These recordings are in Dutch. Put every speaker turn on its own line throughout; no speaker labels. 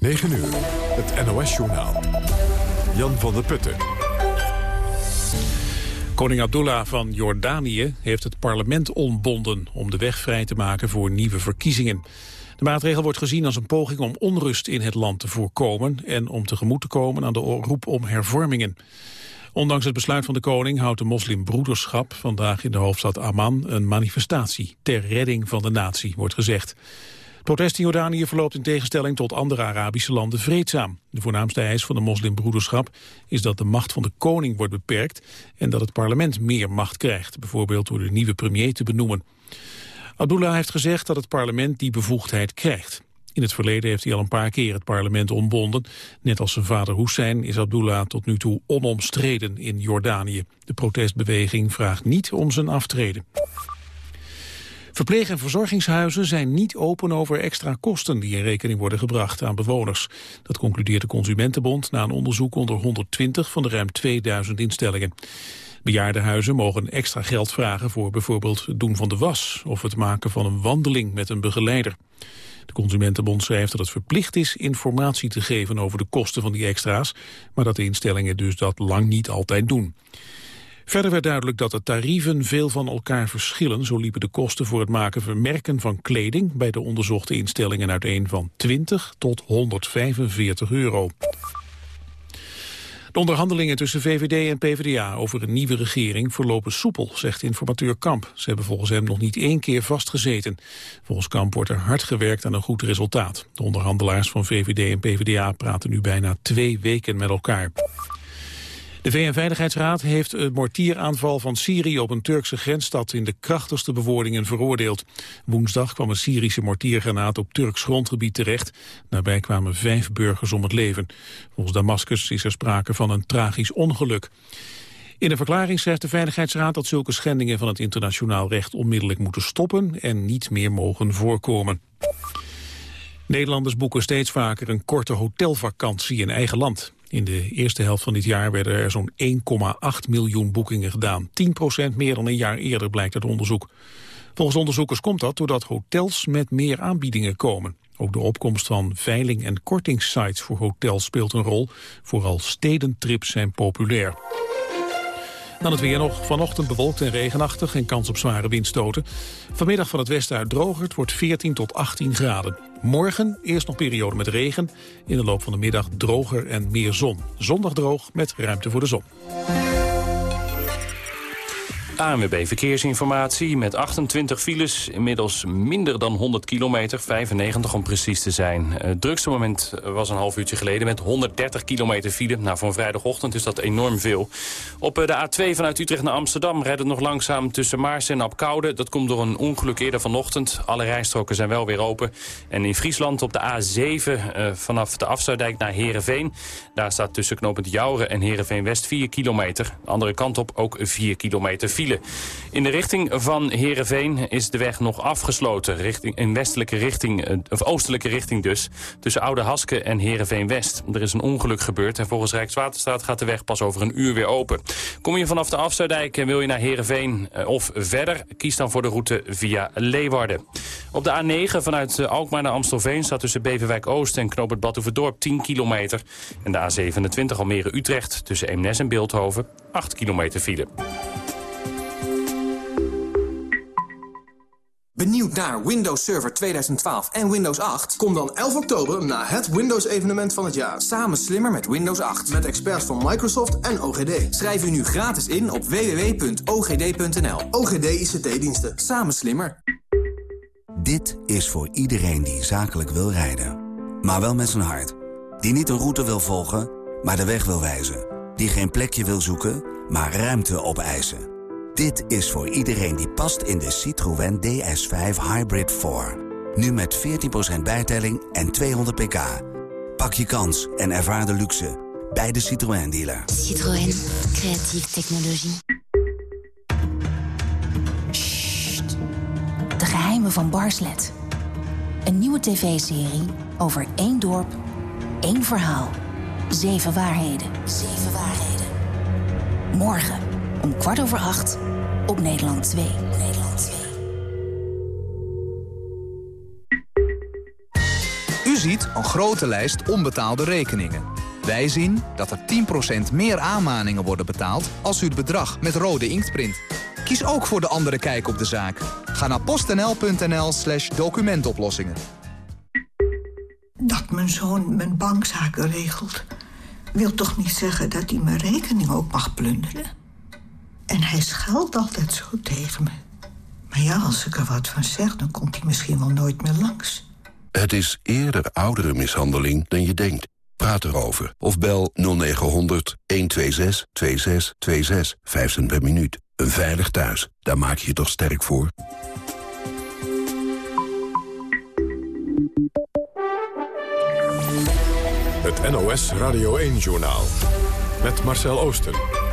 9 uur, het NOS-journaal. Jan van der Putten.
Koning Abdullah van Jordanië heeft het parlement ontbonden... om de weg vrij te maken voor nieuwe verkiezingen. De maatregel wordt gezien als een poging om onrust in het land te voorkomen... en om tegemoet te komen aan de roep om hervormingen. Ondanks het besluit van de koning houdt de moslimbroederschap vandaag in de hoofdstad Amman een manifestatie ter redding van de natie, wordt gezegd. Het protest in Jordanië verloopt in tegenstelling tot andere Arabische landen vreedzaam. De voornaamste eis van de moslimbroederschap is dat de macht van de koning wordt beperkt en dat het parlement meer macht krijgt, bijvoorbeeld door de nieuwe premier te benoemen. Abdullah heeft gezegd dat het parlement die bevoegdheid krijgt. In het verleden heeft hij al een paar keer het parlement ontbonden. Net als zijn vader Hussein is Abdullah tot nu toe onomstreden in Jordanië. De protestbeweging vraagt niet om zijn aftreden. Verpleeg- en verzorgingshuizen zijn niet open over extra kosten die in rekening worden gebracht aan bewoners. Dat concludeert de Consumentenbond na een onderzoek onder 120 van de ruim 2000 instellingen. Bejaardenhuizen mogen extra geld vragen voor bijvoorbeeld het doen van de was of het maken van een wandeling met een begeleider. De Consumentenbond schrijft dat het verplicht is informatie te geven over de kosten van die extra's, maar dat de instellingen dus dat lang niet altijd doen. Verder werd duidelijk dat de tarieven veel van elkaar verschillen. Zo liepen de kosten voor het maken van merken van kleding bij de onderzochte instellingen uiteen van 20 tot 145 euro. De onderhandelingen tussen VVD en PvdA over een nieuwe regering verlopen soepel, zegt informateur Kamp. Ze hebben volgens hem nog niet één keer vastgezeten. Volgens Kamp wordt er hard gewerkt aan een goed resultaat. De onderhandelaars van VVD en PvdA praten nu bijna twee weken met elkaar. De VN-veiligheidsraad heeft een mortieraanval van Syrië op een Turkse grensstad in de krachtigste bewoordingen veroordeeld. Woensdag kwam een Syrische mortiergranaat op Turks grondgebied terecht. Daarbij kwamen vijf burgers om het leven. Volgens Damascus is er sprake van een tragisch ongeluk. In een verklaring zegt de Veiligheidsraad dat zulke schendingen van het internationaal recht onmiddellijk moeten stoppen en niet meer mogen voorkomen. Nederlanders boeken steeds vaker een korte hotelvakantie in eigen land. In de eerste helft van dit jaar werden er zo'n 1,8 miljoen boekingen gedaan. 10% meer dan een jaar eerder blijkt uit onderzoek. Volgens onderzoekers komt dat doordat hotels met meer aanbiedingen komen. Ook de opkomst van veiling- en kortingssites voor hotels speelt een rol. Vooral stedentrips zijn populair. Dan het weer nog. Vanochtend bewolkt en regenachtig en kans op zware windstoten. Vanmiddag van het westen uit droger. Het wordt 14 tot 18 graden. Morgen eerst nog periode met regen. In de loop van de middag droger en meer zon. Zondag droog met ruimte voor de zon.
ANWB Verkeersinformatie met 28 files, inmiddels minder dan 100 kilometer, 95 om precies te zijn. Het drukste moment was een half uurtje geleden met 130 kilometer file. Nou, voor een vrijdagochtend is dat enorm veel. Op eh, de A2 vanuit Utrecht naar Amsterdam rijdt het nog langzaam tussen Maars en Apkoude. Dat komt door een ongeluk eerder vanochtend. Alle rijstroken zijn wel weer open. En in Friesland op de A7 uh, vanaf de Afsluitdijk naar Heerenveen. Daar staat tussen knooppunt Jouren en Heerenveen-West 4 kilometer. De andere kant op ook 4 kilometer file. In de richting van Heerenveen is de weg nog afgesloten. Richting, in westelijke richting, eh, of oostelijke richting dus. Tussen Oude Haske en Heerenveen-West. Er is een ongeluk gebeurd en volgens Rijkswaterstaat gaat de weg pas over een uur weer open. Kom je vanaf de Afsluitdijk en wil je naar Heerenveen eh, of verder... kies dan voor de route via Leeuwarden. Op de A9 vanuit eh, Alkmaar naar Amstelveen staat tussen Beverwijk-Oost en Knoop het Badhoevedorp 10 kilometer. En de A27 Almere-Utrecht tussen Eemnes en Beeldhoven 8 kilometer file.
Benieuwd naar Windows Server 2012 en Windows 8?
Kom dan 11 oktober naar het Windows-evenement van het jaar.
Samen slimmer met Windows 8.
Met experts van Microsoft en OGD.
Schrijf u nu gratis in op www.ogd.nl.
OGD ICT-diensten.
Samen slimmer.
Dit is voor iedereen die zakelijk wil rijden. Maar wel met zijn hart. Die niet een route wil volgen, maar de weg wil wijzen. Die geen plekje wil zoeken, maar ruimte opeisen. Dit is voor iedereen die past in de Citroën DS5 Hybrid 4. Nu met 14% bijtelling en 200 pk. Pak je kans en ervaar de luxe bij de Citroën dealer.
Citroën, creatieve technologie. Sst. De geheimen van Barslet. Een nieuwe tv-serie over één dorp, één verhaal. Zeven waarheden. Zeven waarheden. Morgen om kwart over acht op Nederland 2. Nederland 2.
ziet een grote lijst onbetaalde rekeningen. Wij zien dat er 10% meer aanmaningen worden betaald als u het bedrag met rode inkt print. Kies ook voor de andere kijk op de zaak. Ga naar postnl.nl slash documentoplossingen.
Dat mijn zoon mijn bankzaken regelt... wil toch niet zeggen dat hij mijn rekening ook mag plunderen? En hij scheldt altijd zo tegen me. Maar ja, als ik er wat van zeg, dan komt hij misschien wel nooit meer langs.
Het is eerder oudere mishandeling dan je denkt. Praat erover of bel 0900 126 2626. 5 cent per minuut. Een veilig thuis, daar maak je je toch sterk voor?
Het NOS Radio 1-journaal. Met Marcel Oosten.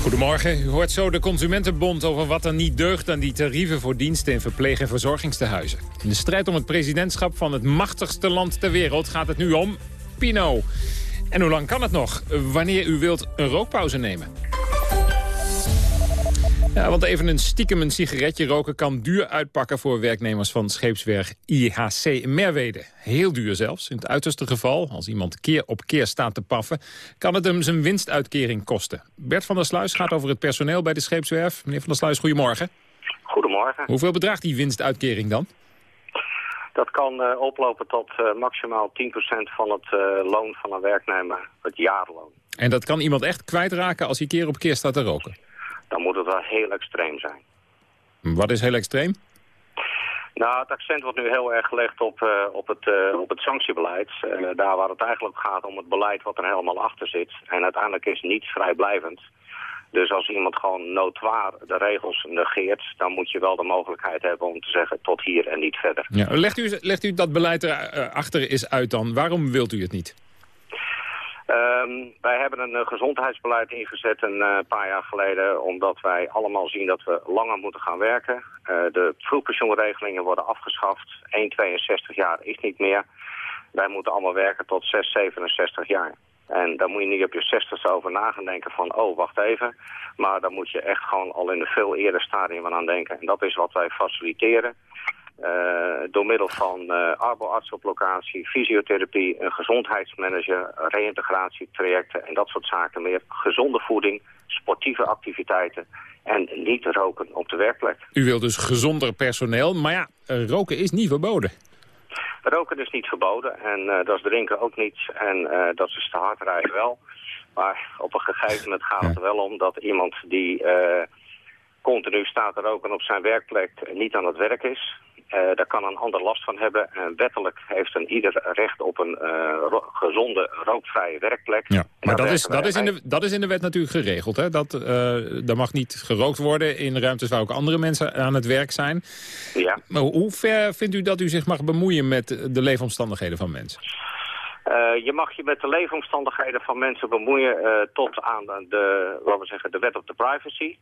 Goedemorgen. U hoort zo de Consumentenbond over wat er niet deugt aan die tarieven voor diensten in verpleeg- en verzorgingstehuizen. In de strijd om het presidentschap van het machtigste land ter wereld gaat het nu om Pino. En hoe lang kan het nog? Wanneer u wilt een rookpauze nemen. Ja, want even een stiekem een sigaretje roken kan duur uitpakken voor werknemers van scheepswerf IHC in Merwede. Heel duur zelfs. In het uiterste geval, als iemand keer op keer staat te paffen, kan het hem zijn winstuitkering kosten. Bert van der Sluis gaat over het personeel bij de scheepswerf. Meneer van der Sluis, goedemorgen.
Goedemorgen.
Hoeveel bedraagt die winstuitkering dan?
Dat kan uh, oplopen tot uh, maximaal 10% van het uh, loon van een werknemer, het jaarloon.
En dat kan iemand echt kwijtraken als hij keer op keer staat te roken?
Dan moet het wel heel extreem zijn.
Wat is heel extreem?
Nou, het accent wordt nu heel erg gelegd op, uh, op, het, uh, op het sanctiebeleid. Uh, daar waar het eigenlijk gaat om het beleid wat er helemaal achter zit. En uiteindelijk is het niet vrijblijvend. Dus als iemand gewoon noodwaar de regels negeert... dan moet je wel de mogelijkheid hebben om te zeggen tot hier en niet verder.
Ja, legt, u, legt u dat beleid erachter eens uit dan? Waarom wilt u het niet?
Um, wij hebben een uh, gezondheidsbeleid ingezet een uh, paar jaar geleden... omdat wij allemaal zien dat we langer moeten gaan werken. Uh, de vroegpensioenregelingen worden afgeschaft. 1,62 jaar is niet meer. Wij moeten allemaal werken tot 6, 67 jaar. En daar moet je niet op je 60ste over na gaan denken van... oh, wacht even. Maar daar moet je echt gewoon al in een veel eerder stadium aan denken. En dat is wat wij faciliteren. Uh, door middel van uh, arboarts op locatie, fysiotherapie, een gezondheidsmanager, reïntegratietrajecten en dat soort zaken meer. Gezonde voeding, sportieve activiteiten en niet roken op de werkplek.
U wilt dus gezonder personeel, maar ja, roken is niet verboden.
Roken is niet verboden en uh, dat is drinken ook niet en dat is te hard rijden wel. Maar op een gegeven moment gaat het er wel om dat iemand die continu staat te roken op zijn werkplek niet aan het werk is. Uh, daar kan een ander last van hebben. En wettelijk heeft een ieder recht op een uh, gezonde, rookvrije werkplek.
Ja, maar dat is, dat, is in de, dat is in de wet natuurlijk geregeld. Hè? Dat, uh, er mag niet gerookt worden in ruimtes waar ook andere mensen aan het werk zijn.
Ja.
Maar hoe ver vindt u dat u zich mag bemoeien met de leefomstandigheden van mensen?
Uh, je mag je met de leefomstandigheden van mensen bemoeien uh, tot aan de, wat we zeggen, de wet op de privacy.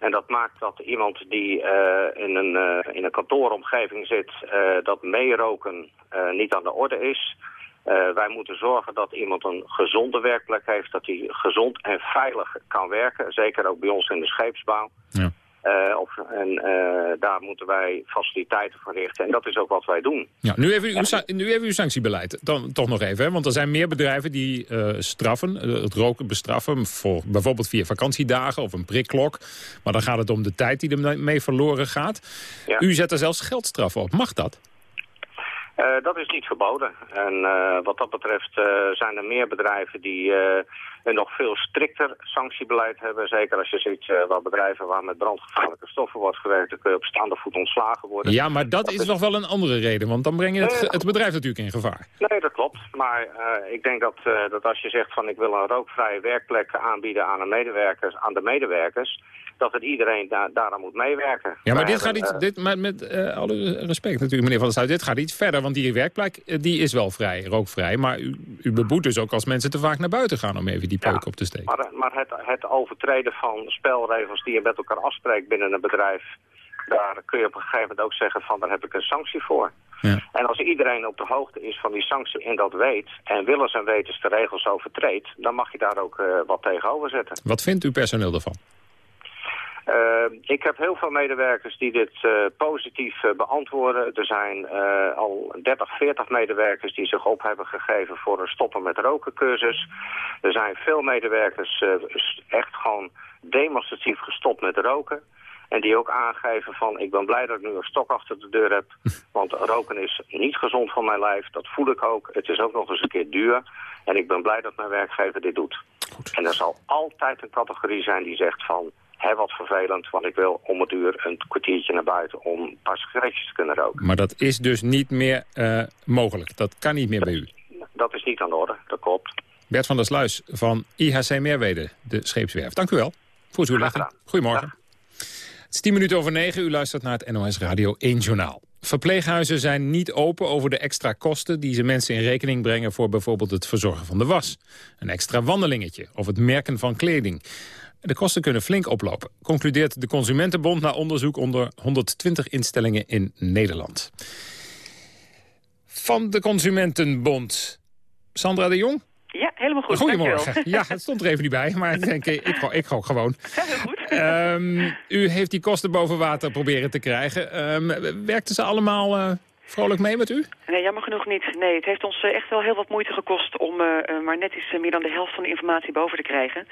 En dat maakt dat iemand die uh, in, een, uh, in een kantooromgeving zit, uh, dat meeroken niet aan de orde is. wij moeten zorgen dat iemand een gezonde werkplek heeft, dat hij gezond en veilig kan werken. Zeker ook bij ons in de scheepsbouw.
Ja.
Uh, of, en uh, daar moeten wij faciliteiten voor richten. En dat is ook wat wij doen.
Ja, nu even uw, nu even uw sanctiebeleid. Dan, toch nog even, hè? want er zijn meer bedrijven die uh, straffen, het roken bestraffen... Voor, bijvoorbeeld via vakantiedagen of een prikklok. Maar dan gaat het om de tijd die ermee verloren gaat.
Ja.
U zet er zelfs geldstraffen op. Mag dat?
Uh, dat is niet verboden. En uh, wat dat betreft uh, zijn er meer bedrijven die een nog veel strikter sanctiebeleid hebben. Zeker als je ziet wat bedrijven waar met brandgevaarlijke stoffen wordt gewerkt... dan kun je op staande voet ontslagen worden.
Ja, maar dat, dat is, is, nog wel een andere reden, want dan breng je het, het bedrijf natuurlijk in gevaar.
Nee, dat klopt. Maar ik denk dat, dat als je zegt van ik wil een rookvrije werkplek aanbieden aan de medewerkers... aan de medewerkers dat het iedereen da daaraan moet meewerken.
Ja, maar Wij dit hebben, gaat iets, dit, maar met uh, alle respect natuurlijk, meneer Van der Stuit, dit gaat iets verder, want die werkplek die is wel vrij, rookvrij, maar u, u beboet dus ook als mensen te vaak naar buiten gaan om even die peuk
ja,
op te steken.
Maar, maar het, het overtreden van spelregels die je met elkaar afspreekt binnen een bedrijf, daar kun je op een gegeven moment ook zeggen van, daar heb ik een sanctie voor.
Ja.
En als iedereen op de hoogte is van die sanctie en dat weet, en willens en wetens de regels overtreedt, dan mag je daar ook uh, wat tegenover zetten.
Wat vindt uw personeel ervan?
Uh, ik heb heel veel medewerkers die dit uh, positief uh, beantwoorden. Er zijn al 30, 40 medewerkers die zich op hebben gegeven voor een stoppen met roken cursus. Er zijn veel medewerkers echt gewoon demonstratief gestopt met roken. En die ook aangeven van ik ben blij dat ik nu een stok achter de deur heb. Want roken is niet gezond voor mijn lijf. Dat voel ik ook. Het is ook nog eens een keer duur. En ik ben blij dat mijn werkgever dit doet. Goed. En er zal altijd een categorie zijn die zegt van hè, wat vervelend, want ik wil om het uur een kwartiertje naar buiten om een paar sigaretjes te kunnen roken.
Maar dat is dus niet meer uh, mogelijk? Dat kan niet meer bij u?
Dat is niet aan de orde, dat klopt.
Bert van der Sluis van IHC Meerwede, de scheepswerf. Dank u wel voor uw. Goedemorgen. Dag. Het is tien minuten over negen. U luistert naar het NOS Radio 1 Journaal. Verpleeghuizen zijn niet open over de extra kosten die ze mensen in rekening brengen voor bijvoorbeeld het verzorgen van de was. Een extra wandelingetje of het merken van kleding. De kosten kunnen flink oplopen, concludeert de Consumentenbond... na onderzoek onder 120 instellingen in Nederland. Van de Consumentenbond, Sandra de Jong?
Ja, helemaal goed.
Goedemorgen. Ja, het stond er even niet bij, maar ik denk, ik, ik gewoon.
heel goed.
Um, u heeft die kosten boven water proberen te krijgen. Um, werkten ze allemaal uh, vrolijk mee met u?
Nee, jammer genoeg niet. Nee, het heeft ons eh, echt wel heel wat moeite gekost om uh, maar net iets meer dan de helft van de informatie boven te krijgen.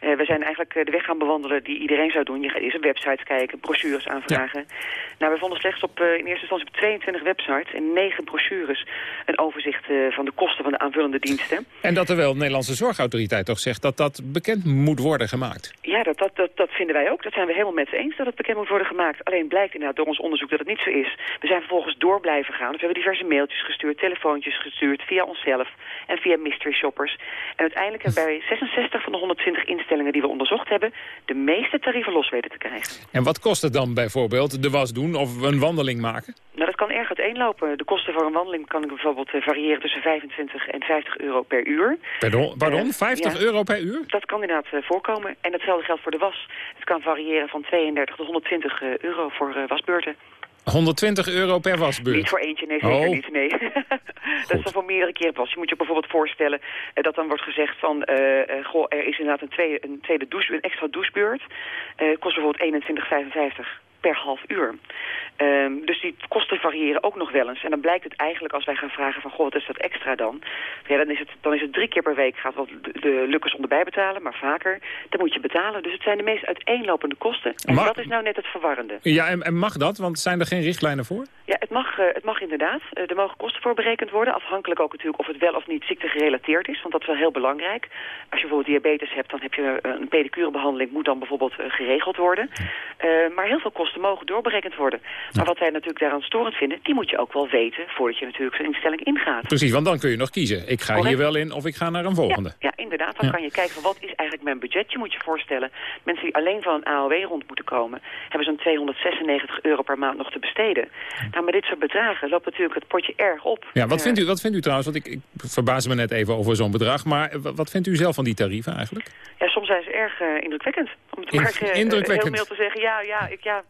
Uh, we zijn eigenlijk de weg gaan bewandelen die iedereen zou doen. Je gaat eerst op websites kijken, brochures aanvragen. Ja. Nou, we vonden slechts op, in eerste instantie op 22 websites en 9 brochures een overzicht van de kosten van de aanvullende diensten.
En dat er wel de Nederlandse Zorgautoriteit toch zegt dat dat bekend moet worden gemaakt?
Ja, dat, dat, dat, dat vinden wij ook. Dat zijn we helemaal met eens dat het bekend moet worden gemaakt. Alleen blijkt inderdaad door ons onderzoek dat het niet zo is. We zijn vervolgens door blijven gaan. Dus we hebben diverse mailtjes gestuurd, telefoontjes gestuurd via onszelf en via mystery shoppers. En uiteindelijk hebben wij 66 van de 120 instellingen die we onderzocht hebben de meeste tarieven los weten te krijgen.
En wat kost het dan bijvoorbeeld de was doen of een wandeling maken?
Nou, dat kan erg uiteenlopen. De kosten voor een wandeling kan bijvoorbeeld eh, variëren tussen 25 en 50 euro per uur.
Pardon, pardon? 50
ja,
euro per uur?
Dat kan inderdaad uh, voorkomen. En hetzelfde geldt voor de was. Het kan variëren van 32 tot 120 uh, euro voor wasbeurten.
120 euro per wasbeurt?
Niet voor eentje, nee, zeker oh. niet. Nee. dat is dan voor meerdere keren was. Je moet je bijvoorbeeld voorstellen uh, dat dan wordt gezegd van... Uh, uh, goh, er is inderdaad een tweede, een tweede douche, een extra douchebeurt. kost bijvoorbeeld 21,55 per half uur. Um, dus die kosten variëren ook nog wel eens. En dan blijkt het eigenlijk als wij gaan vragen van... goh, wat is dat extra dan? Ja, dan is het, dan is het drie keer per week gaat wat de, de lukkers onderbij betalen. Maar vaker, dan moet je betalen. Dus het zijn de meest uiteenlopende kosten. En mag, dat is nou net het verwarrende.
Ja, en, en, mag dat? Want zijn er geen richtlijnen voor?
Ja, het mag, uh, het mag inderdaad. Uh, er mogen kosten voor berekend worden. Afhankelijk ook natuurlijk of het wel of niet ziekte gerelateerd is. Want dat is wel heel belangrijk. Als je bijvoorbeeld diabetes hebt, dan heb je uh, een pedicurebehandeling. Moet dan bijvoorbeeld geregeld worden. maar heel veel kosten mogen doorberekend worden. Maar wat wij natuurlijk daaraan storend vinden, die moet je ook wel weten voordat je natuurlijk zo'n instelling ingaat.
Precies, want dan kun je nog kiezen. Ik ga Correct. hier wel in of ik ga naar een volgende.
Ja, ja inderdaad. Dan ja. kan je kijken van wat is eigenlijk mijn budget. Je moet je voorstellen, mensen die alleen van een AOW rond moeten komen, hebben zo'n 296 euro per maand nog te besteden. Nou, met dit soort bedragen loopt natuurlijk het potje erg op.
Ja, wat, vindt, u, wat vindt u trouwens? Want ik, ik verbaas me net even over zo'n bedrag. Maar wat vindt u zelf van die tarieven eigenlijk?
Ja, soms zijn ze erg uh, indrukwekkend. Om het maar uh,
indrukwekkend.
heel mail te zeggen, ja, ja, ik, ja,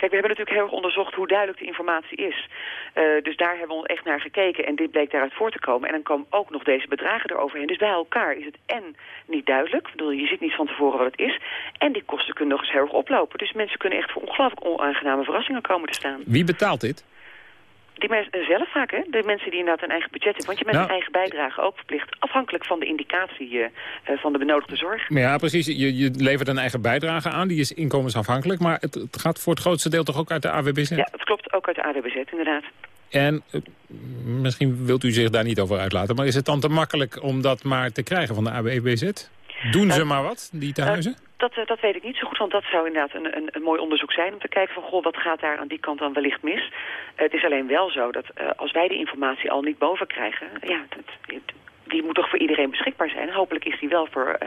Kijk, we hebben natuurlijk heel erg onderzocht hoe duidelijk de informatie is. Uh, dus daar hebben we echt naar gekeken en dit bleek daaruit voor te komen. En dan komen ook nog deze bedragen eroverheen. Dus bij elkaar is het en niet duidelijk. Ik bedoel, je ziet niet van tevoren wat het is. En die kosten kunnen nog eens heel erg oplopen. Dus mensen kunnen echt voor ongelooflijk onaangename verrassingen komen te staan.
Wie betaalt dit?
Die mensen zelf vaak, hè? De mensen die inderdaad een eigen budget hebben. Want je bent nou, een eigen bijdrage ook verplicht. Afhankelijk van de indicatie uh, van de benodigde zorg.
Ja, precies. Je, je levert een eigen bijdrage aan. Die is inkomensafhankelijk. Maar het, het, gaat voor het grootste deel toch ook uit de AWBZ?
Ja, het klopt. Ook uit de AWBZ, inderdaad.
En uh, misschien wilt u zich daar niet over uitlaten. Maar is het dan te makkelijk om dat maar te krijgen van de AWBZ? Doen ze maar wat, die tehuizen?
Dat, uh, dat weet ik niet zo goed, want dat zou inderdaad een, een, een, mooi onderzoek zijn... om te kijken van, goh, wat gaat daar aan die kant dan wellicht mis? Uh, het is alleen wel zo dat uh, als wij die informatie al niet boven krijgen... ja, dat, die moet toch voor iedereen beschikbaar zijn. Hopelijk is die wel voor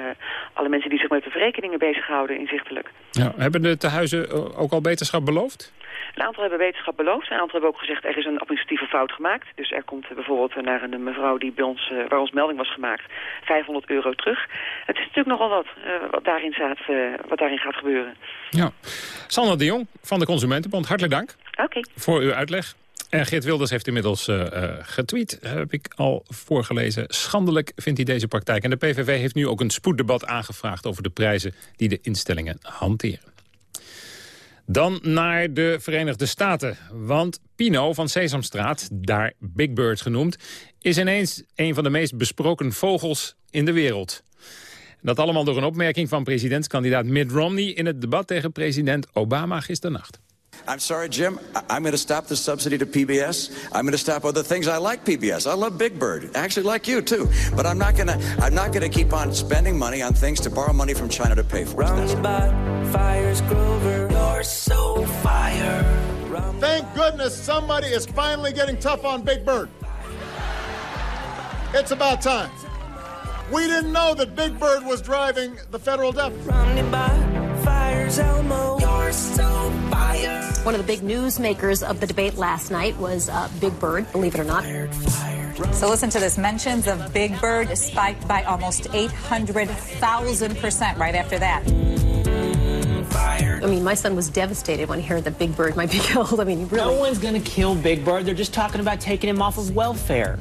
alle mensen die zich met de verrekeningen bezighouden inzichtelijk.
Ja, hebben de tehuizen ook al beterschap beloofd?
Een aantal hebben wetenschap beloofd. Een aantal hebben ook gezegd er is een administratieve fout gemaakt. Dus er komt bijvoorbeeld naar een mevrouw die bij ons, uh, waar ons melding was gemaakt 500 euro terug. Het is natuurlijk nogal wat uh, wat, daarin staat, uh, wat daarin gaat gebeuren.
Ja. Sandra de Jong van de Consumentenbond, hartelijk dank
okay.
voor uw uitleg. En Geert Wilders heeft inmiddels uh, getweet, heb ik al voorgelezen. Schandelijk vindt hij deze praktijk. En de PVV heeft nu ook een spoeddebat aangevraagd over de prijzen die de instellingen hanteren. Dan naar de Verenigde Staten. Want Pino van Sesamstraat, daar Big Bird genoemd... is ineens een van de meest besproken vogels in de wereld. Dat allemaal door een opmerking van presidentskandidaat Mitt Romney... in het debat tegen president Obama gisternacht.
I'm sorry, Jim. I'm going to stop the subsidy to PBS. I'm going to stop other things. I like PBS. I love Big Bird. I actually like you too. But I'm not going to. I'm not going to keep on spending money on things to borrow money from China to pay for. Roundabout fires,
Grover. You're so fire. Thank goodness somebody is finally getting tough on Big Bird. It's about time. We didn't know that Big Bird was driving the federal deficit. Fires, Elmo. You're so
fire. One of the big newsmakers of the debate last night was uh, Big Bird, believe it or not. Fired, fired.
So listen to this. Mentions of Big Bird spiked by almost 800,000% right after that.
I mean, my son was devastated when he heard that Big Bird might be killed. I mean, really.
No one's going to kill Big Bird. They're just talking about taking him off of welfare.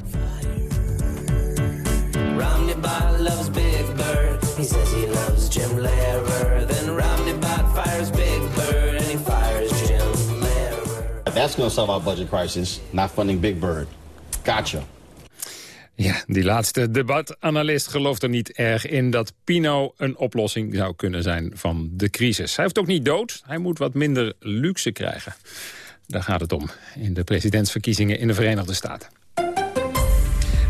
Roundabout loves Big Bird. He says he loves Jim Lehrer. Then Roundabout fires Big Bird and he fires Jim Lehrer.
That's going to solve our budget crisis, not funding Big Bird. Gotcha.
Ja, die laatste debatanalist gelooft er niet erg in dat Pino een oplossing zou kunnen zijn van de crisis. Hij heeft ook niet dood, hij moet wat minder luxe krijgen. Daar gaat het om in de presidentsverkiezingen in de Verenigde Staten.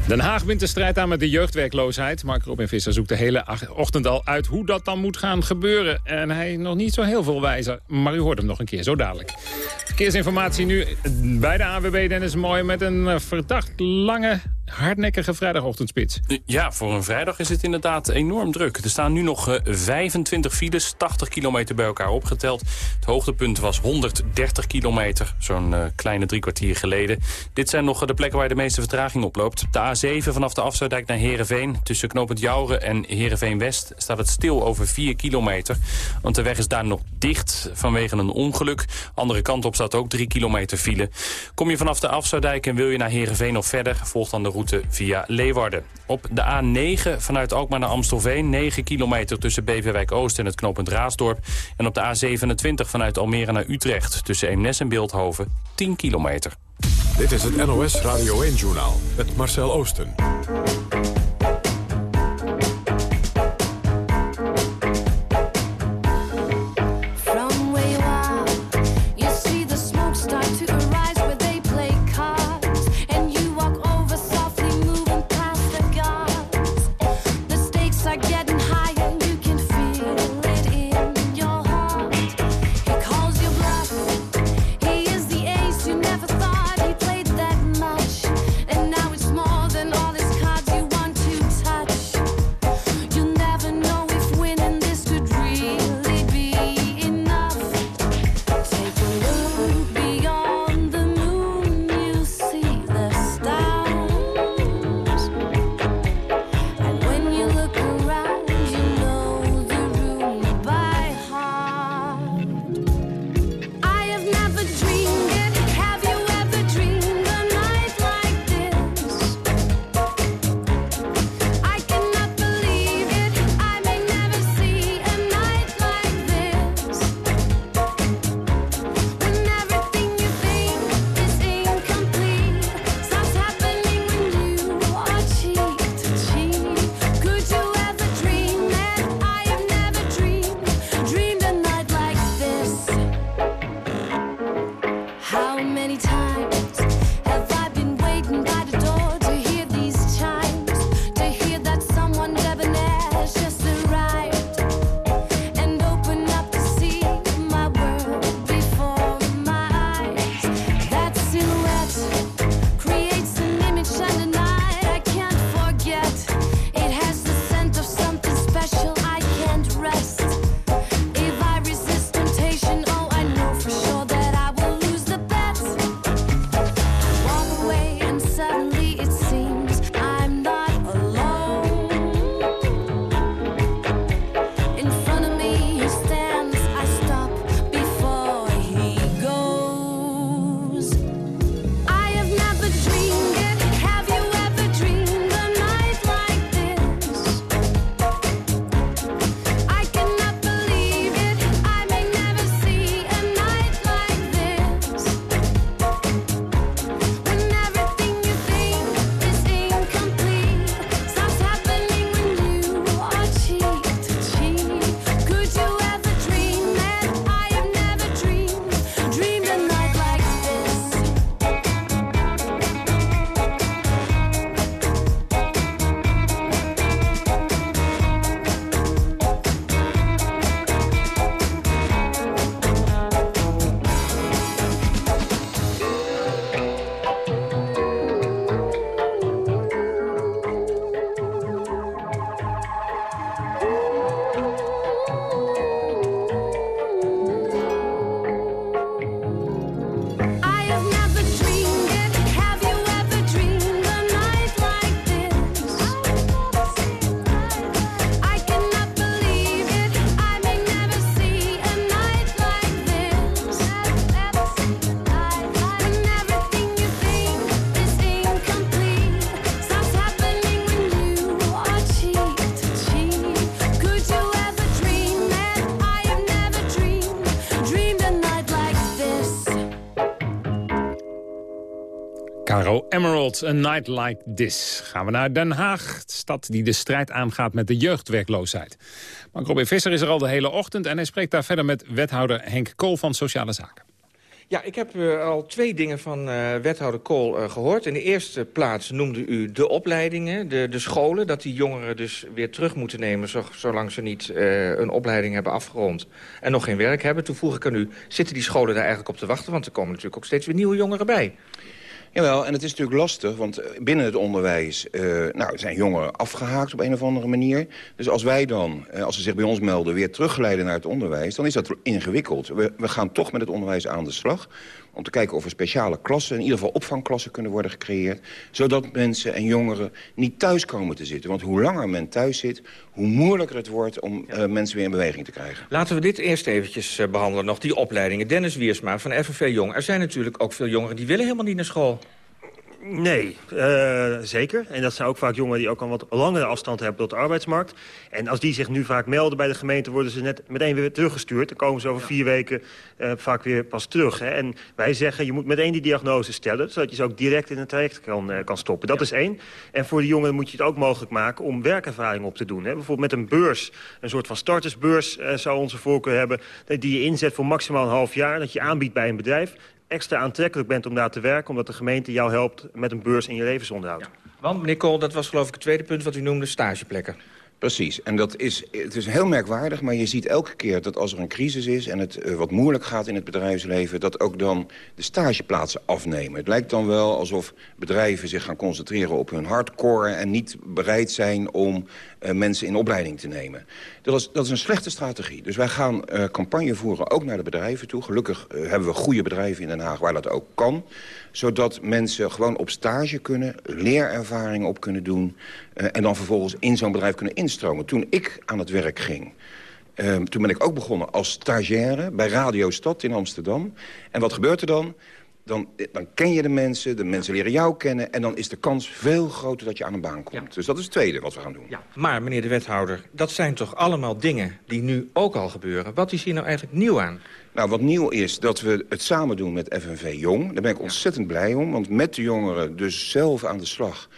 Den Haag wint de strijd aan met de jeugdwerkloosheid. Mark Robin Visser zoekt de hele ochtend al uit hoe dat dan moet gaan gebeuren. En hij is nog niet zo heel veel wijzer, maar u hoort hem nog een keer, zo dadelijk. Verkeersinformatie nu bij de AWB Dennis Mooi met een eh, verdacht lange hardnekkige vrijdagochtendspits.
Ja, voor een vrijdag is het inderdaad enorm druk. Er staan nu nog 25 eh, files, 80 kilometer bij elkaar opgeteld. Het hoogtepunt was 130 kilometer, zo'n uh, kleine drie kwartier geleden. Dit zijn nog de plekken waar de meeste vertraging oploopt. De A7 vanaf de Afsluitdijk naar Heerenveen. Tussen knooppunt Jouren en Heerenveen-West staat het stil over 4 kilometer. Want de weg is daar nog dicht vanwege een ongeluk. Andere kant op staat ook 3 kilometer file. Kom je vanaf de Afsluitdijk en wil je naar Heerenveen of verder... volgt dan de route via Leeuwarden. Op de A9 vanuit Alkmaar naar Amstelveen... 9 kilometer tussen Beverwijk Oost en het knooppunt Raasdorp. En op de A27 vanuit Almere naar Utrecht... tussen Eemnes en Beeldhoven 10 kilometer.
Dit is het NOS Radio 1-journaal met Marcel Oosten.
Emerald, a night like this. Gaan we naar Den Haag, stad die de strijd aangaat met de jeugdwerkloosheid. Maar Robin Visser is er al de hele ochtend en hij spreekt daar verder met wethouder Henk Kool van Sociale Zaken.
Ja, ik heb uh, al twee dingen van uh, wethouder Kool uh, gehoord. In de eerste plaats noemde u de opleidingen, de, de scholen... dat die jongeren dus weer terug moeten nemen... Zo, zolang ze niet een opleiding hebben afgerond en nog geen werk hebben. Toen vroeg ik aan u, zitten die scholen daar eigenlijk op te wachten? Want er komen natuurlijk ook steeds weer nieuwe jongeren bij.
Jawel, en het is natuurlijk lastig, want binnen het onderwijs uh, nou, zijn jongeren afgehaakt op een of andere manier. Dus als wij dan, uh, als ze zich bij ons melden, weer teruggeleiden naar het onderwijs... dan is dat ingewikkeld. We, we gaan toch met het onderwijs aan de slag om te kijken of er speciale klassen, in ieder geval opvangklassen kunnen worden gecreëerd. Zodat mensen en jongeren niet thuis komen te zitten. Want hoe langer men thuis zit, hoe moeilijker het wordt om ja. uh, mensen weer in beweging te krijgen.
Laten we dit eerst eventjes uh, behandelen, nog die opleidingen. Dennis Wiersma van FNV Jong. Er zijn natuurlijk ook veel jongeren die willen helemaal niet naar school.
Nee, uh, zeker. En dat zijn ook vaak jongeren die ook een wat langere afstand hebben tot de arbeidsmarkt. En als die zich nu vaak melden bij de gemeente... worden ze net meteen weer teruggestuurd. Dan komen ze over ja. vier weken uh, vaak weer pas terug. Hè. En wij zeggen, je moet meteen die diagnose stellen... zodat je ze ook direct in een traject kan, uh, kan stoppen. Dat ja. is één. En voor die jongeren moet je het ook mogelijk maken om werkervaring op te doen. Hè. Bijvoorbeeld met een beurs, een soort van startersbeurs... zou onze voorkeur hebben, die je inzet voor maximaal een half jaar... dat je aanbiedt bij een bedrijf extra aantrekkelijk bent om daar te werken... omdat de gemeente jou helpt met een beurs in je levensonderhoud.
Want, meneer Kool, dat was geloof ik het tweede punt wat u noemde, stageplekken.
Precies, en dat is, het is heel merkwaardig, maar je ziet elke keer dat als er een crisis is... en het uh, wat moeilijk gaat in het bedrijfsleven... dat ook dan de stageplaatsen afnemen. Het lijkt dan wel alsof bedrijven zich gaan concentreren op hun hardcore... en niet bereid zijn om uh, mensen in opleiding te nemen. Dat is, dat is een slechte strategie. Dus wij gaan uh, campagne voeren ook naar de bedrijven toe. Gelukkig hebben we goede bedrijven in Den Haag waar dat ook kan zodat mensen gewoon op stage kunnen, leerervaring op kunnen doen... Uh, en dan vervolgens in zo'n bedrijf kunnen instromen. Toen ik aan het werk ging, uh, toen ben ik ook begonnen als stagiaire... bij Radio Stad in Amsterdam. En wat gebeurt er dan? Dan, dan, ken je de mensen, de mensen leren jou kennen... en dan is de kans veel groter dat je aan een baan komt. Ja. Dus dat is het tweede wat we gaan doen.
Ja. Maar, meneer de wethouder, dat zijn toch allemaal dingen die nu ook al gebeuren? Wat is hier nou eigenlijk nieuw aan?
Nou, wat nieuw is dat we het samen doen met FNV Jong. Daar ben ik ontzettend blij om, want met de jongeren dus zelf aan de slag...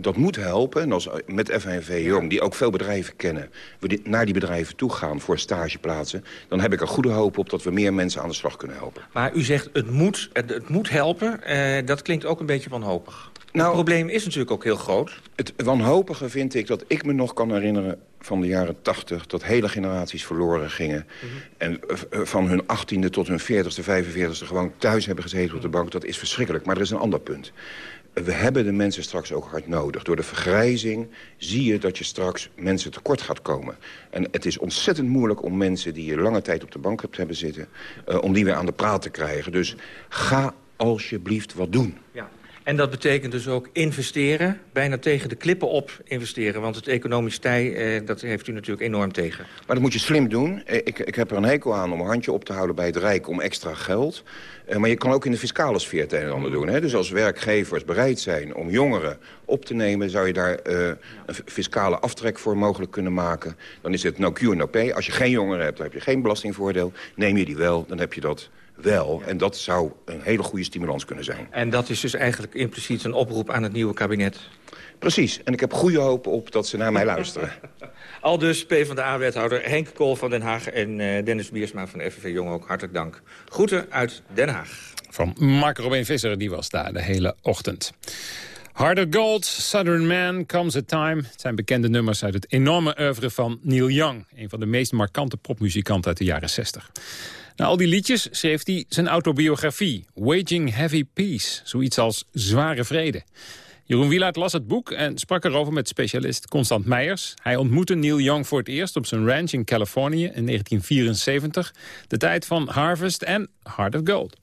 Dat moet helpen. En als met FNV Jong, die ook veel bedrijven kennen... we naar die bedrijven toe gaan voor stageplaatsen... dan heb ik er goede hoop op dat we meer mensen aan de slag kunnen helpen.
Maar u zegt het moet, het, het moet helpen. Uh, dat klinkt ook een beetje wanhopig. Nou, het probleem is natuurlijk ook heel groot.
Het wanhopige vind ik dat ik me nog kan herinneren van de jaren 80... dat hele generaties verloren gingen. Mm -hmm. En van hun 18e tot hun 40ste, 45ste gewoon thuis hebben gezeten op de bank. Dat is verschrikkelijk. Maar er is een ander punt we hebben de mensen straks ook hard nodig. Door de vergrijzing zie je dat je straks mensen tekort gaat komen. En het is ontzettend moeilijk om mensen die je lange tijd op de bank hebt hebben zitten... Uh, om die weer aan de praat te krijgen. Dus ga alsjeblieft wat doen.
Ja. En dat betekent dus ook investeren, bijna tegen de klippen op investeren. Want het economisch tij, eh, dat heeft u natuurlijk enorm tegen.
Maar dat moet je slim doen. Ik, ik heb er een hekel aan om een handje op te houden bij het Rijk om extra geld. Uh, maar je kan ook in de fiscale sfeer het een en ander doen. Hè? Dus als werkgevers bereid zijn om jongeren op te nemen... zou je daar uh, een fiscale aftrek voor mogelijk kunnen maken. Dan is het no cure, no pay. Als je geen jongeren hebt, dan heb je geen belastingvoordeel. Neem je die wel, dan heb je dat wel. En dat zou een hele goede stimulans kunnen zijn.
En dat is dus eigenlijk impliciet een oproep aan het nieuwe kabinet?
Precies. En ik heb goede hoop op dat ze naar mij luisteren.
Al dus PvdA-wethouder Henk Kool van Den Haag... en uh, Dennis Biersma van de FNV Jong ook hartelijk dank. Groeten uit Den Haag.
Van Mark Robin Visser, die was daar de hele ochtend. Harder Gold, Southern Man, Comes a Time. Het zijn bekende nummers uit het enorme oeuvre van Neil Young. Een van de meest markante popmuzikanten uit de jaren 60. Na al die liedjes schreef hij zijn autobiografie, Waging Heavy Peace. Zoiets als Zware Vrede. Jeroen Wielaert las het boek en sprak erover met specialist Constant Meijers. Hij ontmoette Neil Young voor het eerst op zijn ranch in Californië in 1974. De tijd van Harvest en Heart of Gold.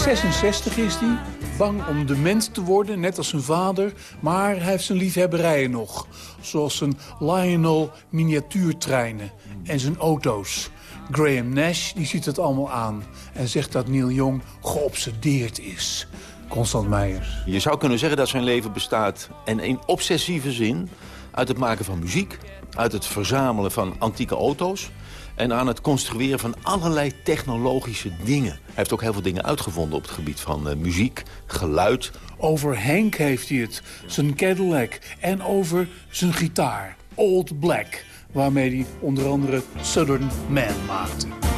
...66 is hij, bang om dement te worden, net als zijn vader... maar hij heeft zijn liefhebberijen nog. Zoals zijn Lionel miniatuurtreinen en zijn auto's. Graham Nash die ziet het allemaal aan en zegt dat Neil Young geobsedeerd is. Constant Meijers.
Je zou kunnen zeggen dat zijn leven bestaat, en in obsessieve zin... uit het maken van muziek, uit het verzamelen van antieke auto's... en aan het construeren van allerlei technologische dingen. Hij heeft ook heel veel dingen uitgevonden op het gebied van uh, muziek, geluid.
Over Henk heeft hij het, zijn Cadillac en over zijn gitaar, Old Black... waarmee hij onder andere Southern Man maakte.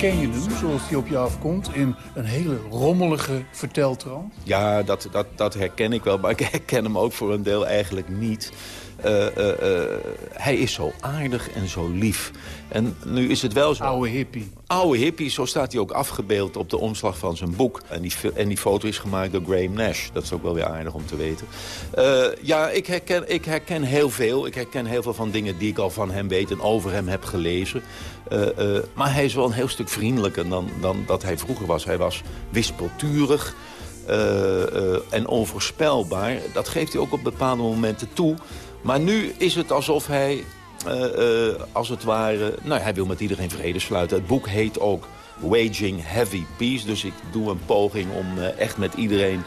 Herken je hem, zoals hij op je afkomt, in een hele rommelige verteltrand?
Ja, dat, dat, dat herken ik wel, maar ik herken hem ook voor een deel eigenlijk niet. Uh, uh, uh, hij is zo aardig en zo lief. En nu is het wel zo...
Oude hippie.
Oude hippie, zo staat hij ook afgebeeld op de omslag van zijn boek. En die, en die foto is gemaakt door Graham Nash. Dat is ook wel weer aardig om te weten. ja, ik herken, ik herken heel veel. Ik herken heel veel van dingen die ik al van hem weet en over hem heb gelezen. maar hij is wel een heel stuk vriendelijker dan, dan dat hij vroeger was. Hij was wispelturig. en onvoorspelbaar. Dat geeft hij ook op bepaalde momenten toe. Maar nu is het alsof hij, uh, uh, als het ware... Nou, hij wil met iedereen vrede sluiten. Het boek heet ook Waging Heavy Peace. Dus ik doe een poging om uh, echt met iedereen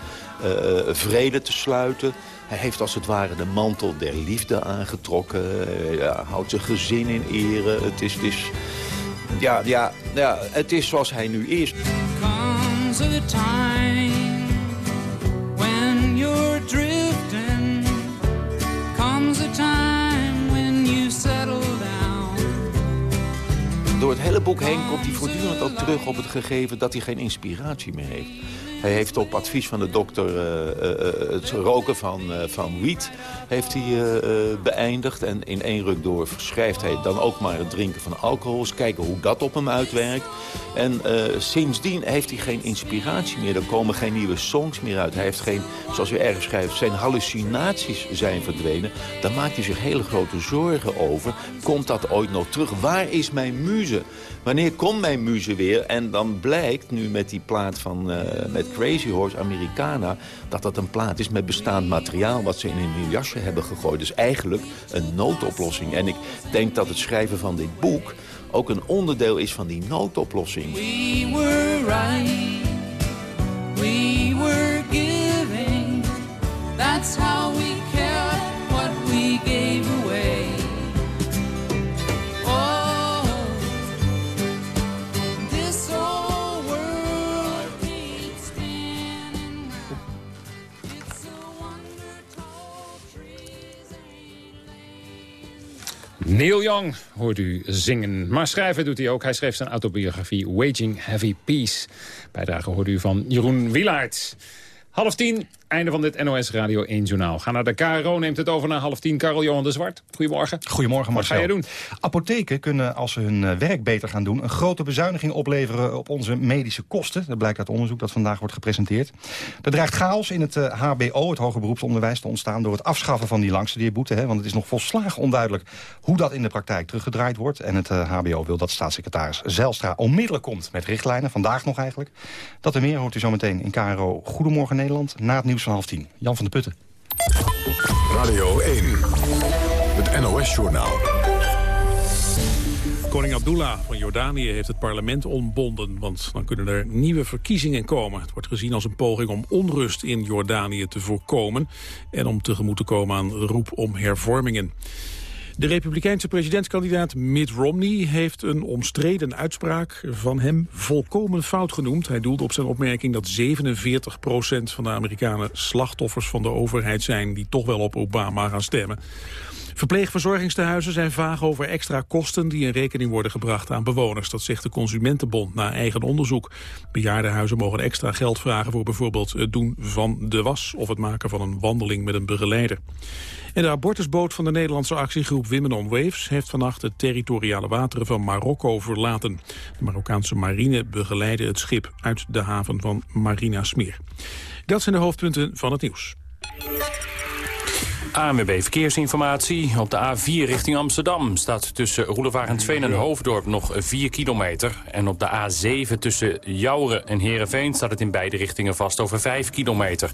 vrede te sluiten. Hij heeft als het ware de mantel der liefde aangetrokken. Ja, houdt zijn gezin in ere. Het is, is, ja, ja, ja, het is zoals hij nu is. Hele boek heen komt hij voortdurend ook terug op het gegeven dat hij geen inspiratie meer heeft. Hij heeft op advies van de dokter uh, uh, het roken van, uh, van wiet heeft hij, beëindigd. En in één ruk door verschrijft hij dan ook maar het drinken van alcohol. Kijken hoe dat op hem uitwerkt. En sindsdien heeft hij geen inspiratie meer. Er komen geen nieuwe songs meer uit. Hij heeft geen, zoals u ergens schrijft, zijn hallucinaties zijn verdwenen. Daar maakt hij zich hele grote zorgen over. Komt dat ooit nog terug? Waar is mijn muze? Wanneer komt mijn muze weer? En dan blijkt nu met die plaat van met Crazy Horse Americana... dat dat een plaat is met bestaand materiaal... wat ze in een nieuw jasje hebben gegooid. Dus eigenlijk een noodoplossing. En ik denk dat het schrijven van dit boek... ook een onderdeel is van die noodoplossing. We were right. We were giving. That's how we
Neil Young hoort u zingen. Maar schrijven doet hij ook. Hij schreef zijn autobiografie Waging Heavy Peace. Bijdrage hoort u van Jeroen Wielaert. Half tien, einde van dit NOS Radio 1 Journaal. Ga naar de KRO, neemt het over naar half tien. Karel Johan de Zwart, goedemorgen.
Goedemorgen, Marcel.
Wat ga je doen?
Apotheken kunnen, als ze hun eh, werk beter gaan doen... een grote bezuiniging opleveren op onze medische kosten. Dat blijkt uit onderzoek dat vandaag wordt gepresenteerd. Er dreigt chaos in het HBO, eh, het hoger beroepsonderwijs, te ontstaan... door het afschaffen van die langstudeerboete. Hè, want het is nog volslagen onduidelijk hoe dat in de praktijk teruggedraaid wordt. En het HBO eh, wil dat staatssecretaris Zelstra onmiddellijk komt met richtlijnen. Vandaag nog eigenlijk. Dat en meer hoort u zometeen in KRO Goedemorgen Nederland... na het nieuws van half tien. Jan van der Putten.
Radio 1, het NOS-journaal.
Koning Abdullah van Jordanië heeft het parlement ontbonden, want dan kunnen er nieuwe verkiezingen komen. Het wordt gezien als een poging om onrust in Jordanië te voorkomen en om tegemoet te komen aan roep om hervormingen. De republikeinse presidentskandidaat Mitt Romney heeft een omstreden uitspraak van hem volkomen fout genoemd. Hij doelde op zijn opmerking dat 47% van de Amerikanen slachtoffers van de overheid zijn die toch wel op Obama gaan stemmen. Verpleegverzorgingstehuizen zijn vaag over extra kosten die in rekening worden gebracht aan bewoners. Dat zegt de Consumentenbond na eigen onderzoek. Bejaardenhuizen mogen extra geld vragen voor bijvoorbeeld het doen van de was of het maken van een wandeling met een begeleider. En de abortusboot van de Nederlandse actiegroep Women on Waves... heeft vannacht de territoriale wateren van Marokko verlaten. De Marokkaanse marine begeleidde het schip uit de haven van Marina Smeer. Dat zijn de hoofdpunten van het nieuws.
ANWB Verkeersinformatie. Op de A4 richting Amsterdam staat tussen Roelevarensveen en Hoofddorp nog 4 kilometer. En op de A7 tussen Jouren en Heerenveen staat het in beide richtingen vast over 5 kilometer.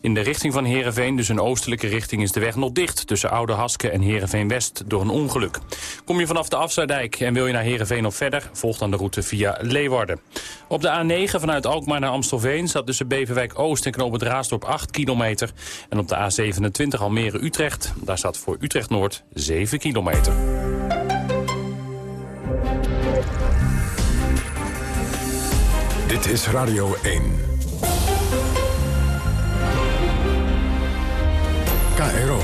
In de richting van Heerenveen, dus een oostelijke richting, is de weg nog dicht... tussen Oude Haske en Heerenveen-West door een ongeluk. Kom je vanaf de Afsluitdijk en wil je naar Heerenveen of verder... volg dan de route via Leeuwarden. Op de A9 vanuit Alkmaar naar Amstelveen staat tussen Beverwijk Oost en Knoop het Raasdorp 8 kilometer. En op de A27 Almere Utrecht. Daar staat voor Utrecht Noord 7 kilometer.
Dit is Radio 1. KRO.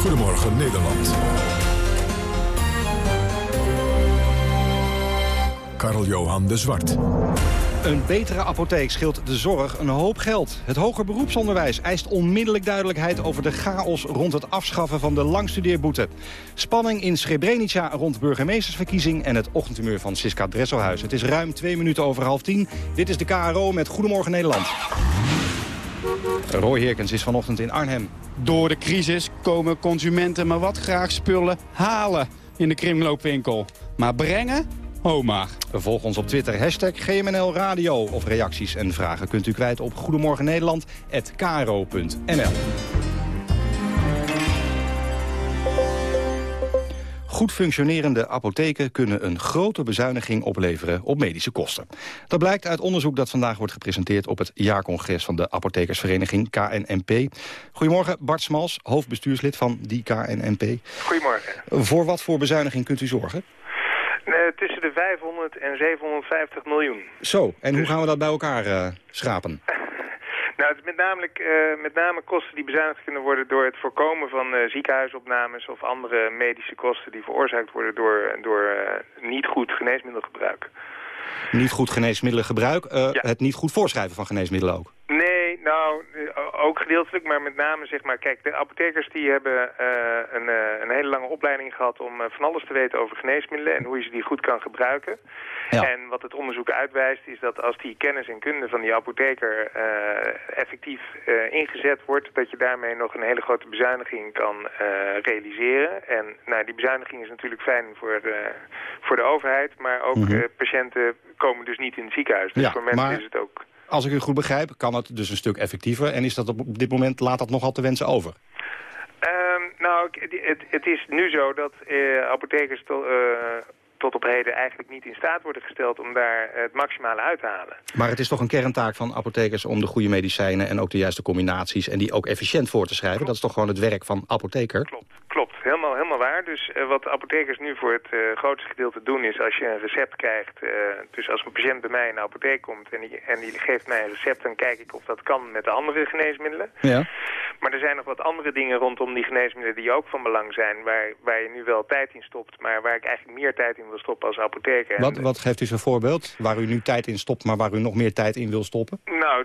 Goedemorgen Nederland. Karl-Johan de Zwart.
Een betere apotheek scheelt de zorg een hoop geld. Het hoger beroepsonderwijs eist onmiddellijk duidelijkheid... over de chaos rond het afschaffen van de langstudeerboete. Spanning in Srebrenica rond burgemeestersverkiezing... en het ochtendhumeur van Siska Dresselhuis. Het is ruim twee minuten over half tien. Dit is de KRO met Goedemorgen Nederland. Roy Herkens is vanochtend in Arnhem.
Door de crisis komen consumenten maar wat graag spullen halen in de kringloopwinkel. Maar brengen? Ho maar.
Volg ons op Twitter, hashtag GMNL Radio. Of reacties en vragen kunt u kwijt op goedemorgennederland.kro.nl. Goed functionerende apotheken kunnen een grote bezuiniging opleveren op medische kosten. Dat blijkt uit onderzoek dat vandaag wordt gepresenteerd op het jaarcongres van de apothekersvereniging KNNP. Goedemorgen, Bart Smals, hoofdbestuurslid van die KNNP.
Goedemorgen.
Voor wat voor bezuiniging kunt u zorgen?
Uh, tussen de 500 en 750 miljoen.
Zo, en hoe gaan we dat bij elkaar uh, schrapen?
nou, het is met, namelijk, uh, met name kosten die bezuinigd kunnen worden door het voorkomen van ziekenhuisopnames of andere medische kosten die veroorzaakt worden door, door niet goed geneesmiddelgebruik.
Niet goed geneesmiddelengebruik, ja. het niet goed voorschrijven van geneesmiddelen ook?
Nee, nou, ook gedeeltelijk, maar met name zeg maar, kijk, de apothekers die hebben uh, een, uh, een hele lange opleiding gehad om uh, van alles te weten over geneesmiddelen en hoe je ze die goed kan gebruiken. Ja. En wat het onderzoek uitwijst is dat als die kennis en kunde van die apotheker effectief ingezet wordt, dat je daarmee nog een hele grote bezuiniging kan realiseren. En nou, die bezuiniging is natuurlijk fijn voor de, voor de overheid, maar ook mm -hmm. patiënten komen dus niet in het ziekenhuis. Dus
ja,
voor mensen
maar...
is het ook...
Als ik u goed begrijp, kan het dus een stuk effectiever. En is dat op dit moment, laat dat nogal te wensen over?
Um, nou, het, het, is nu zo dat uh, apothekers to, uh, tot op heden eigenlijk niet in staat worden gesteld om daar het maximale uit te halen.
Maar het is toch een kerntaak van apothekers om de goede medicijnen en ook de juiste combinaties en die ook efficiënt voor te schrijven? Klopt. Dat is toch gewoon het werk van apotheker?
Klopt, klopt. Helemaal, Dus uh, wat apothekers nu voor het uh, grootste gedeelte doen is als je een recept krijgt, uh, dus als een patiënt bij mij in de apotheek komt en die, en die geeft mij een recept, dan kijk ik of dat kan met de andere geneesmiddelen.
Ja.
Maar er zijn nog wat andere dingen rondom die geneesmiddelen die ook van belang zijn, waar, waar je nu wel tijd in stopt, maar waar ik eigenlijk meer tijd in wil stoppen als apotheker.
Wat, wat geeft u zo'n voorbeeld? Waar u nu tijd in stopt, maar waar u nog meer tijd in wil stoppen?
Nou,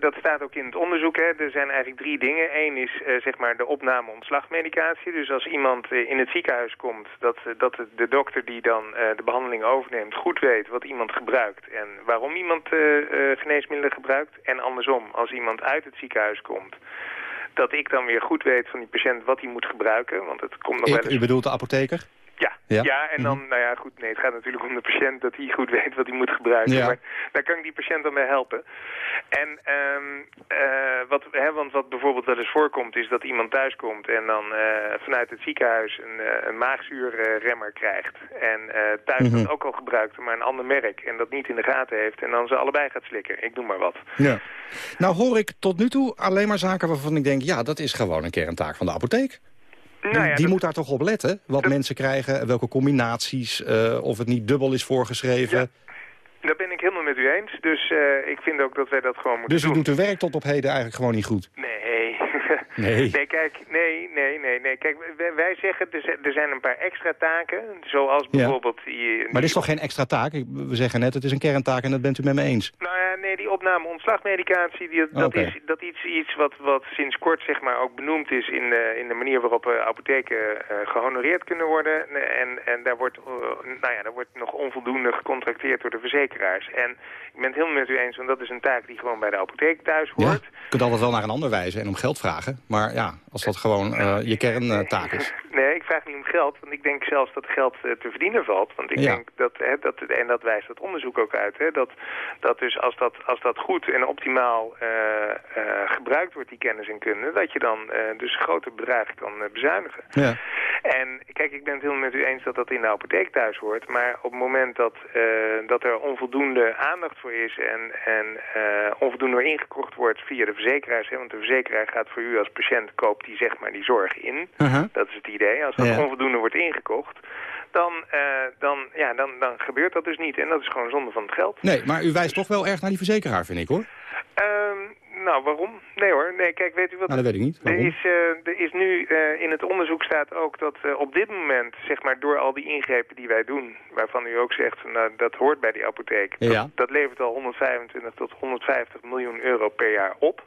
dat staat ook in het onderzoek. Hè. Er zijn eigenlijk drie dingen. Eén is zeg maar de opname-ontslagmedicatie. Dus als iemand in het ziekenhuis komt, dat, uh, dat de dokter die dan de behandeling overneemt goed weet wat iemand gebruikt en waarom iemand geneesmiddelen gebruikt. En andersom, als iemand uit het ziekenhuis komt, dat ik dan weer goed weet van die patiënt wat hij moet gebruiken. Want het komt nog
ik,
wel eens...
U bedoelt de apotheker?
Ja, ja, ja. en dan, nou ja, goed, nee, het gaat natuurlijk om de patiënt dat hij goed weet wat hij moet gebruiken.
Ja.
Maar daar kan ik die patiënt dan bij helpen. En, um, uh, wat, hè, want wat bijvoorbeeld wel eens voorkomt is dat iemand thuiskomt en dan uh, vanuit het ziekenhuis een, uh, een maagzuurremmer krijgt. En thuis mm -hmm. dat ook al gebruikt, maar een ander merk en dat niet in de gaten heeft. En dan ze allebei gaat slikken. Ik doe maar wat.
Ja. Nou hoor ik tot nu toe alleen maar zaken waarvan ik denk, ja, dat is gewoon een kerntaak van de apotheek.
Nou ja,
die
dat...
moet daar toch op letten? Wat dat... mensen krijgen, welke combinaties, uh, of het niet dubbel is voorgeschreven.
Ja. Daar ben ik helemaal met u eens. Dus uh, ik vind ook dat wij dat gewoon moeten
dus
doen.
Dus u doet de werk tot op heden eigenlijk gewoon niet goed?
Nee.
nee.
kijk, nee, nee, nee, nee. Kijk, wij, zeggen, er zijn een paar extra taken. Zoals bijvoorbeeld...
Ja. Die, maar dit is toch geen extra taak? We zeggen net, het is een kerntaak en dat bent u met me eens.
Nou ja, nee, die opname ontslagmedicatie, die, dat is dat iets, iets wat, wat sinds kort zeg maar, ook benoemd is in, de in de manier waarop eh, apotheken eh, gehonoreerd kunnen worden. En, en daar, wordt, eh, nou ja, daar wordt nog onvoldoende gecontracteerd door de verzekeraars. En ik ben het helemaal met u eens, want dat is een taak die gewoon bij de apotheek thuis
Ja,
hoort.
je kunt altijd wel naar een ander wijzen en om geld vragen. Maar ja, als dat gewoon eh, je kerntaak is.
Nee, ik vraag niet om geld, want ik denk zelfs dat geld eh, te verdienen valt. Want ik
Ja.
denk dat, hè, dat, en dat wijst het onderzoek ook uit, hè, dat, dat dus als dat, als dat goed en optimaal eh, eh, gebruikt wordt, die kennis en kunde, dat je dan eh, dus grote bedragen kan bezuinigen.
Ja.
En kijk, ik ben het helemaal met u eens dat dat in de apotheek thuis hoort. Maar op het moment dat, dat er onvoldoende aandacht voor is en, en onvoldoende ingekocht wordt via de verzekeraars. Hè, want de verzekeraar gaat voor u als patiënt, koopt die zeg maar die zorg in. Dat is het idee. Als dat
Ja.
onvoldoende wordt ingekocht, dan, eh, dan, ja, dan, dan gebeurt dat dus niet. En dat is gewoon zonde van het geld.
Nee, maar u wijst toch wel erg naar die verzekeraar, vind ik hoor.
Ehm, nou, waarom? Nee hoor. Nee, kijk, weet u wat?
Nou, dat weet ik niet.
Er is, eh, er is nu eh, in het onderzoek staat ook dat op dit moment, zeg maar, door al die ingrepen die wij doen, waarvan u ook zegt, nou, dat hoort bij die apotheek,
Ja.
dat, dat levert al 125 tot 150 miljoen euro per jaar op.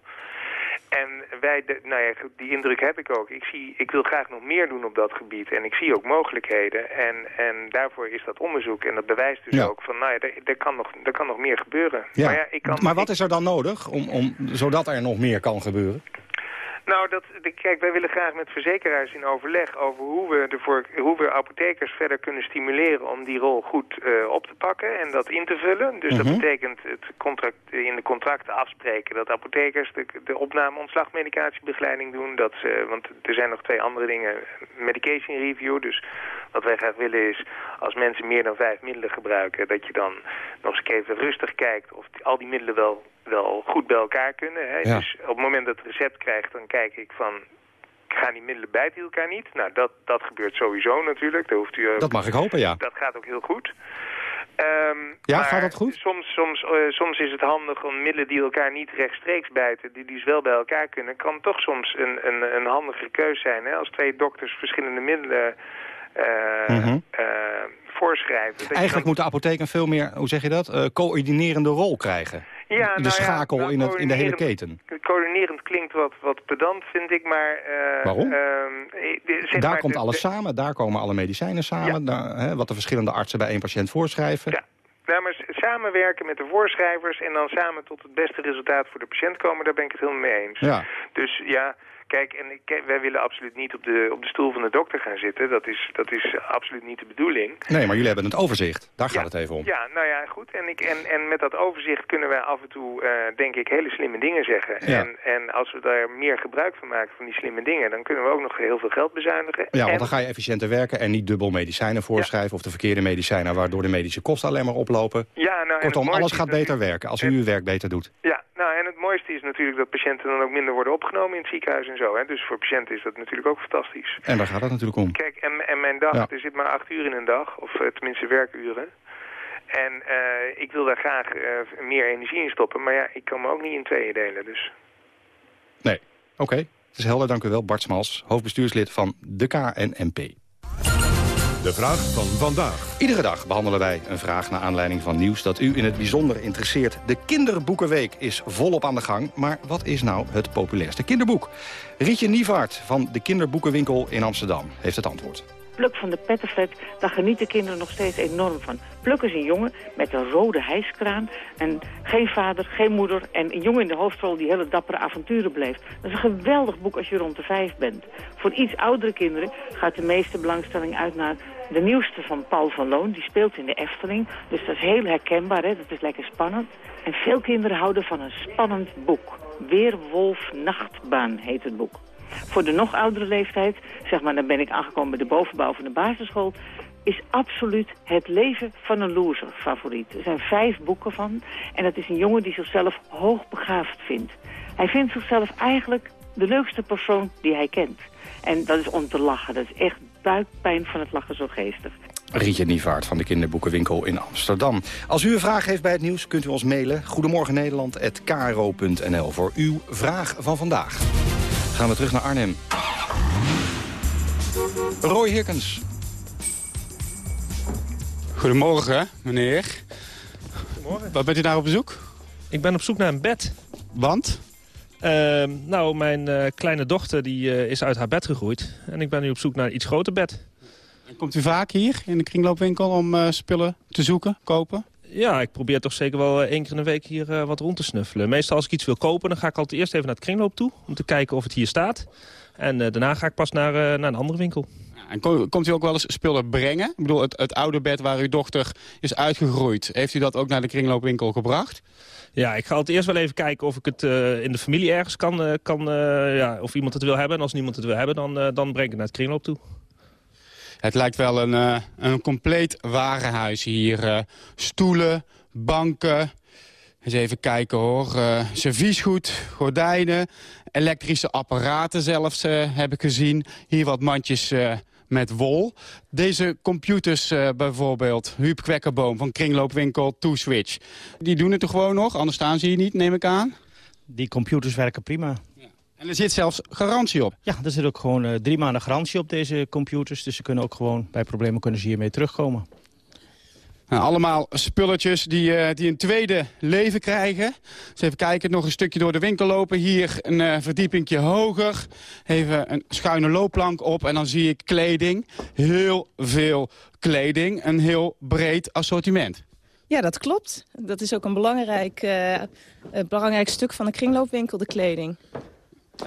En wij, de, nou ja, die indruk heb ik ook. Ik, zie, ik wil graag nog meer doen op dat gebied. En ik zie ook mogelijkheden. En, en daarvoor is dat onderzoek. En dat bewijst dus
Ja.
ook van, nou ja, er, kan nog, er kan nog meer gebeuren.
Ja.
Maar ja, ik kan,
maar wat is er dan nodig om, om, zodat er nog meer kan gebeuren?
Nou, dat, de- kijk, wij willen graag met verzekeraars in overleg over hoe we, ervoor, hoe we apothekers verder kunnen stimuleren om die rol goed eh, op te pakken en dat in te vullen. Dus
Mhm.
dat betekent het contract, in de contracten afspreken dat apothekers de, de opname ontslagmedicatiebegeleiding doen. Dat ze, want er zijn nog twee andere dingen. Medication review, dus wat wij graag willen is als mensen meer dan vijf middelen gebruiken, dat je dan nog eens even rustig kijkt of die- al die middelen wel, wel goed bij elkaar kunnen. Hè?
Ja.
Dus op het moment dat het recept krijgt, dan kijk ik van... Gaan die middelen bijten elkaar niet? Nou, dat, dat gebeurt sowieso natuurlijk. Daar hoeft u, ook-
Dat mag ik hopen, ja.
Dat gaat ook heel goed. Ehm,
Ja, gaat dat goed?
Soms, soms, eh, soms is het handig om middelen die elkaar niet rechtstreeks bijten, die dus wel bij elkaar kunnen, kan toch soms een, een, een handige keus zijn. Hè? Als twee dokters verschillende middelen eh,
Mhm.
eh, voorschrijven.
Eigenlijk
dan-
moet de apotheek een veel meer, hoe zeg je dat, eh, coördinerende rol krijgen.
Ja,
de
nou
schakel in, het, in de hele keten.
Coördinerend klinkt wat, wat pedant, vind ik, maar... eh,
Waarom?
ehm, eh, de-
Daar
maar,
komt
de-
alles
de-
samen, daar komen alle medicijnen samen. Daar, hè, wat de verschillende artsen bij één patiënt voorschrijven.
Ja. Nou, maar samenwerken met de voorschrijvers en dan samen tot het beste resultaat voor de patiënt komen, daar ben ik het helemaal mee eens.
Ja.
Dus ja, kijk, en ik, wij willen absoluut niet op de, op de stoel van de dokter gaan zitten. Dat is, dat is absoluut niet de bedoeling.
Nee, maar jullie hebben het overzicht. Daar gaat het even om.
Ja, nou ja, goed. En, ik, en, en met dat overzicht kunnen wij af en toe, eh, denk ik, hele slimme dingen zeggen.
Ja.
En, en als we daar meer gebruik van maken van die slimme dingen, dan kunnen we ook nog heel veel geld bezuinigen.
Ja, want dan ga je efficiënter werken en niet dubbel medicijnen voorschrijven... of de verkeerde medicijnen, waardoor de medische kosten alleen maar oplopen.
Ja, nou,
Kortom, alles gaat beter werken als u uw werk beter doet.
Ja, nou en het mooiste is natuurlijk dat patiënten dan ook minder worden opgenomen in het ziekenhuis en zo. Hè. Dus voor patiënten is dat natuurlijk ook fantastisch.
En daar gaat het natuurlijk om.
Kijk, en, en mijn dag,
Ja.
er zit maar acht uur in een dag, of eh, tenminste werkuren. En eh, ik wil daar graag eh, meer energie in stoppen, maar ja, ik kan me ook niet in tweeën delen, dus...
Nee, oké. Het is helder, dank u wel. Bart Smals, hoofdbestuurslid van de KNNP.
De vraag van vandaag.
Iedere dag behandelen wij een vraag naar aanleiding van nieuws dat u in het bijzonder interesseert. De Kinderboekenweek is volop aan de gang. Maar wat is nou het populairste kinderboek? Rietje Nievaart van de Kinderboekenwinkel in Amsterdam heeft het antwoord.
Pluk van de pettenvet, daar genieten kinderen nog steeds enorm van. Pluk is een jongen met een rode hijskraan en geen vader, geen moeder... en een jongen in de hoofdrol die hele dappere avonturen beleeft. Dat is een geweldig boek als je rond de vijf bent. Voor iets oudere kinderen gaat de meeste belangstelling uit naar de nieuwste van Paul van Loon. Die speelt in de Efteling, dus dat is heel herkenbaar, hè? dat is lekker spannend. En veel kinderen houden van een spannend boek. Weerwolf Nachtbaan heet het boek. Voor de nog oudere leeftijd, zeg maar, dan ben ik aangekomen bij de bovenbouw van de basisschool, is absoluut het leven van een loser favoriet. Er zijn vijf boeken van en dat is een jongen die zichzelf hoogbegaafd vindt. Hij vindt zichzelf eigenlijk de leukste persoon die hij kent. En dat is om te lachen. Dat is echt buikpijn van het lachen zo geestig.
Rietje Nievaart van de Kinderboekenwinkel in Amsterdam. Als u een vraag heeft bij het nieuws, kunt u ons mailen. Goedemorgen Nederland@kro.nl voor uw vraag van vandaag. Gaan we terug naar Arnhem. Roy Hirkens.
Goedemorgen, meneer. Goedemorgen. Wat bent u daar op bezoek?
Ik ben op zoek naar een bed.
Want?
Ehm, nou, mijn eh, kleine dochter die, eh, is uit haar bed gegroeid. En ik ben nu op zoek naar een iets groter bed.
En komt u vaak hier in de kringloopwinkel om eh, spullen te zoeken, kopen?
Ja, ik probeer toch zeker wel één keer in de week hier wat rond te snuffelen. Meestal als ik iets wil kopen, dan ga ik altijd eerst even naar het kringloop toe... om te kijken of het hier staat. En daarna ga ik pas naar, naar een andere winkel.
En komt u ook wel eens spullen brengen? Ik bedoel, het, het oude bed waar uw dochter is uitgegroeid... heeft u dat ook naar de kringloopwinkel gebracht?
Ja, ik ga altijd eerst wel even kijken of ik het uh, in de familie ergens kan... Uh, kan uh, ja, of iemand het wil hebben. En als niemand het wil hebben, dan, dan breng ik het naar het kringloop toe.
Het lijkt wel een, een compleet warenhuis hier. stoelen, banken... Eens even kijken hoor. serviesgoed, gordijnen, elektrische apparaten zelfs heb ik gezien. Hier wat mandjes met wol. Deze computers uh, bijvoorbeeld, Huub Kwekkerboom van kringloopwinkel TwoSwitch... die doen het er gewoon nog, anders staan ze hier niet, neem ik aan?
Die computers werken prima. Ja.
En er zit zelfs garantie op?
Ja, er zit ook gewoon uh, drie maanden garantie op deze computers. Dus ze kunnen ook gewoon, bij problemen kunnen ze hiermee terugkomen.
Nou, allemaal spulletjes die, uh, die een tweede leven krijgen. Dus even kijken, nog een stukje door de winkel lopen. Hier een uh, verdiepingje hoger. Even een schuine loopplank op en dan zie ik kleding. Heel veel kleding. Een heel breed assortiment.
Ja, dat klopt. Dat is ook een belangrijk, een belangrijk stuk van de kringloopwinkel, de kleding.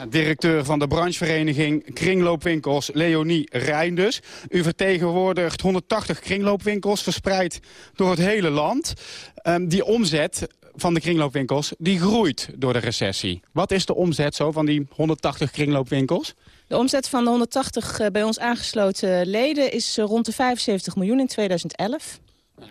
Directeur van de branchevereniging Kringloopwinkels, Leonie Reinders. U vertegenwoordigt 180 kringloopwinkels verspreid door het hele land. Um, die omzet van de kringloopwinkels die groeit door de recessie. Wat is de omzet zo van die 180 kringloopwinkels?
De omzet van de 180 eh, bij ons aangesloten leden is eh, rond de 75 miljoen in 2011.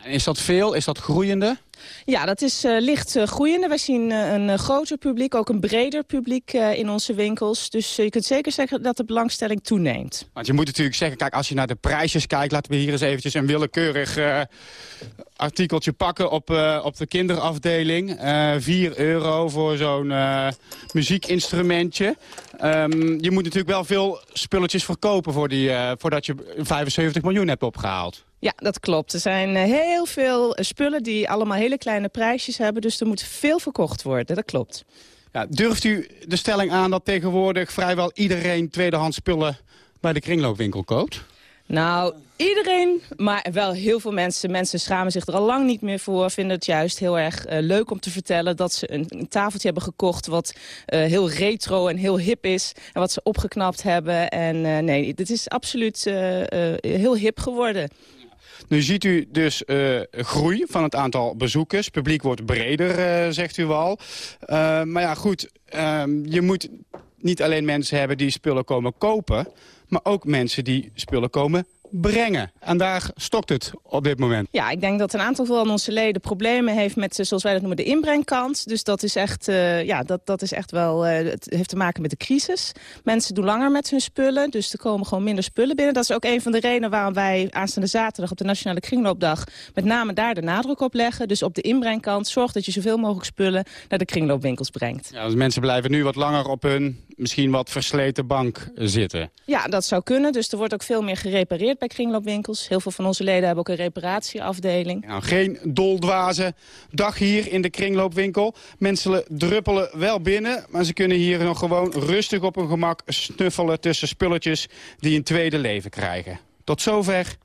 Is dat veel? Is dat groeiende?
Ja, dat is uh, licht uh, groeiende. Wij zien uh, een groter publiek, ook een breder publiek in onze winkels. Dus je kunt zeker zeggen dat de belangstelling toeneemt.
Want je moet natuurlijk zeggen, kijk, als je naar de prijsjes kijkt... laten we hier eens eventjes een willekeurig artikeltje pakken op, op de kinderafdeling. 4 euro voor zo'n muziekinstrumentje. Um, je moet natuurlijk wel veel spulletjes verkopen voor die, voordat je 75 miljoen hebt opgehaald.
Ja, dat klopt. Er zijn eh, heel veel eh, spullen die allemaal hele kleine prijsjes hebben. Dus er moet veel verkocht worden, dat klopt.
Ja, durft u de stelling aan dat tegenwoordig vrijwel iedereen tweedehands spullen bij de kringloopwinkel koopt?
Nou, iedereen, maar wel heel veel mensen. Mensen schamen zich er al lang niet meer voor. Vinden het juist heel erg uh, leuk om te vertellen dat ze een, tafeltje hebben gekocht... wat uh, heel retro en heel hip is. En wat ze opgeknapt hebben. En uh, nee, dit is absoluut heel hip geworden.
Nu ziet u dus groei van het aantal bezoekers. Publiek wordt breder, zegt u al. Maar ja, goed, ehm, je moet niet alleen mensen hebben die spullen komen kopen... maar ook mensen die spullen komen brengen. En daar stokt het op dit moment.
Ja, ik denk dat een aantal van onze leden problemen heeft met, zoals wij dat noemen, de inbrengkant. Dus dat is echt, uh, ja, dat, dat is echt wel, uh, het heeft te maken met de crisis. Mensen doen langer met hun spullen, dus er komen gewoon minder spullen binnen. Dat is ook een van de redenen waarom wij aanstaande zaterdag op de Nationale Kringloopdag met name daar de nadruk op leggen. Dus op de inbrengkant, zorg dat je zoveel mogelijk spullen naar de kringloopwinkels brengt.
Ja, dus mensen blijven nu wat langer op hun misschien wat versleten bank zitten.
Ja, dat zou kunnen. Dus er wordt ook veel meer gerepareerd bij kringloopwinkels. Heel veel van onze leden hebben ook een reparatieafdeling.
Nou, geen doldwaze dag hier in de kringloopwinkel. Mensen druppelen wel binnen, maar ze kunnen hier nog gewoon rustig op hun gemak snuffelen tussen spulletjes die een tweede leven krijgen. Tot zover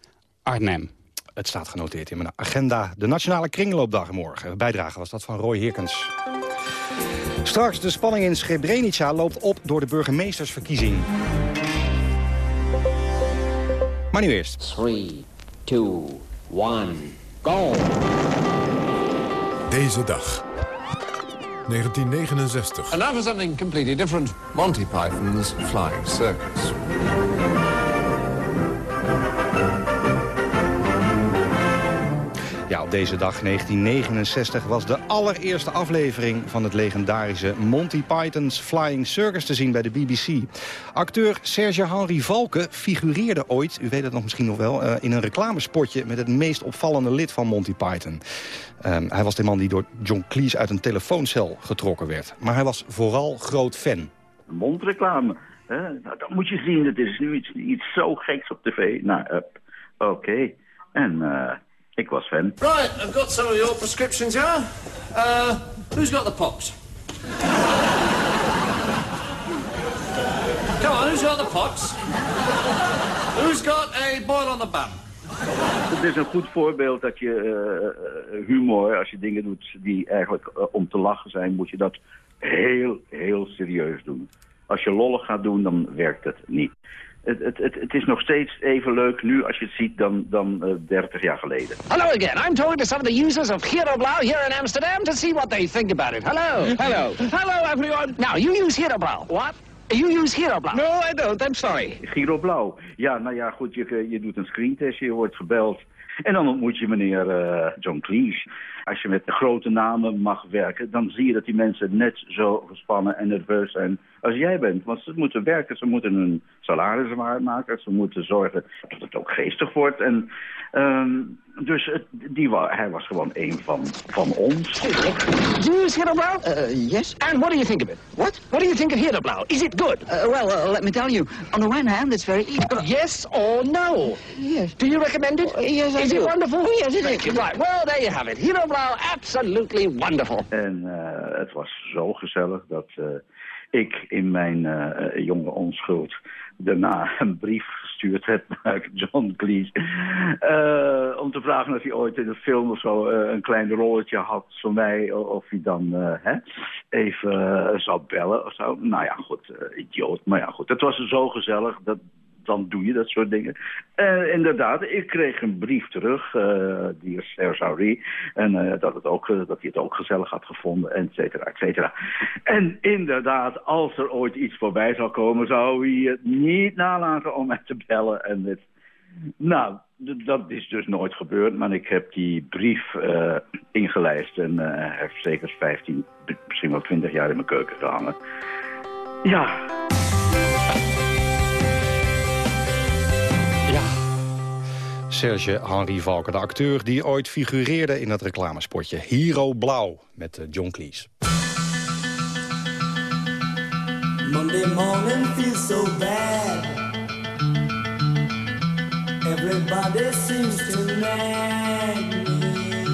Arnhem.
Het staat genoteerd in mijn agenda. De Nationale Kringloopdag morgen. Bijdrage was dat van Roy Hirkens. Straks de spanning in Srebrenica loopt op door de burgemeestersverkiezing. Maar nu eerst.
3, 2, 1, go!
Deze dag. 1969.
And now for something completely different. Monty Python's Flying Circus.
Deze dag 1969 was de allereerste aflevering van het legendarische Monty Python's Flying Circus te zien bij de BBC. Acteur Serge Henry Valken figureerde ooit, u weet het nog misschien nog wel, uh, in een reclamespotje met het meest opvallende lid van Monty Python. Um, hij was de man die door John Cleese uit een telefooncel getrokken werd. Maar hij was vooral groot fan.
Mondreclame? Nou, dat moet je zien, het is nu iets, iets zo geks op tv. Nou, oké. En... Uh, ik was fan.
Right, I've got some of your prescriptions here. Uh,
Who's got the pox? Come on, who's got the pox? Who's got a boil on the bum?
Het is een goed voorbeeld dat je uh, humor, als je dingen doet die eigenlijk uh, om te lachen zijn, moet je dat heel, heel serieus doen. Als je lollig gaat doen, dan werkt het niet. Het, het, het, het, is nog steeds even leuk nu als je het ziet dan, dan uh, 30 jaar geleden.
Hello again. I'm talking to some of the users of Hero Blau here in Amsterdam to see what they think about it. Hello. Hello. Hello everyone. Now, you use Hero Blau. What? You use Hero Blau. No, I don't. I'm sorry.
Giro Blauw. Ja, nou ja, goed, je, je doet een screentest, je wordt gebeld. En dan ontmoet je meneer uh, John Cleese. Als je met grote namen mag werken, dan zie je dat die mensen net zo gespannen en nerveus zijn als jij bent. Want ze moeten werken, ze moeten hun salaris waarmaken, ze moeten zorgen dat het ook geestig wordt. En um, dus het, die, hij was gewoon een van, van ons.
Do you use Hero Uh, yes. And what do you think of it? What? What do you think of Hero Is it good?
Uh, well, uh, let me tell you. On the one hand, it's very easy.
yes or no?
Yes.
Do you recommend it?
yes, I
is
do.
it wonderful?
yes, it
is. Right, well, there you have it. Absolutely wonderful.
En uh, het was zo gezellig dat uh, ik in mijn uh, jonge onschuld daarna een brief gestuurd heb naar John Cleese. Om te vragen of hij ooit in een film of zo een klein rolletje had voor mij. Of hij dan hè, even zou bellen of zo. Nou ja, goed, idioot. Maar ja, goed. Het was zo gezellig dat dan doe je dat soort dingen. Uh, inderdaad, ik kreeg een brief terug, uh, die is Serge en uh, dat, het ook, dat hij het ook gezellig had gevonden, et cetera, et cetera. En inderdaad, als er ooit iets voorbij zou komen, zou hij het niet nalaten om mij te bellen. En dit. Nou, dat is dus nooit gebeurd, maar ik heb die brief ingelijst en hij heeft zeker 15, misschien wel 20 jaar in mijn keuken gehangen. Ja...
Serge Henri Valken, de acteur die ooit figureerde in het reclamespotje. Hero Blauw met John Cleese. Monday morning feels so bad. Everybody seems to nag me.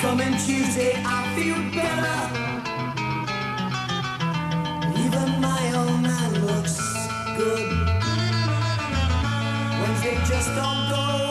Coming Tuesday I feel better. Even my own man looks good Wednesday just don't go.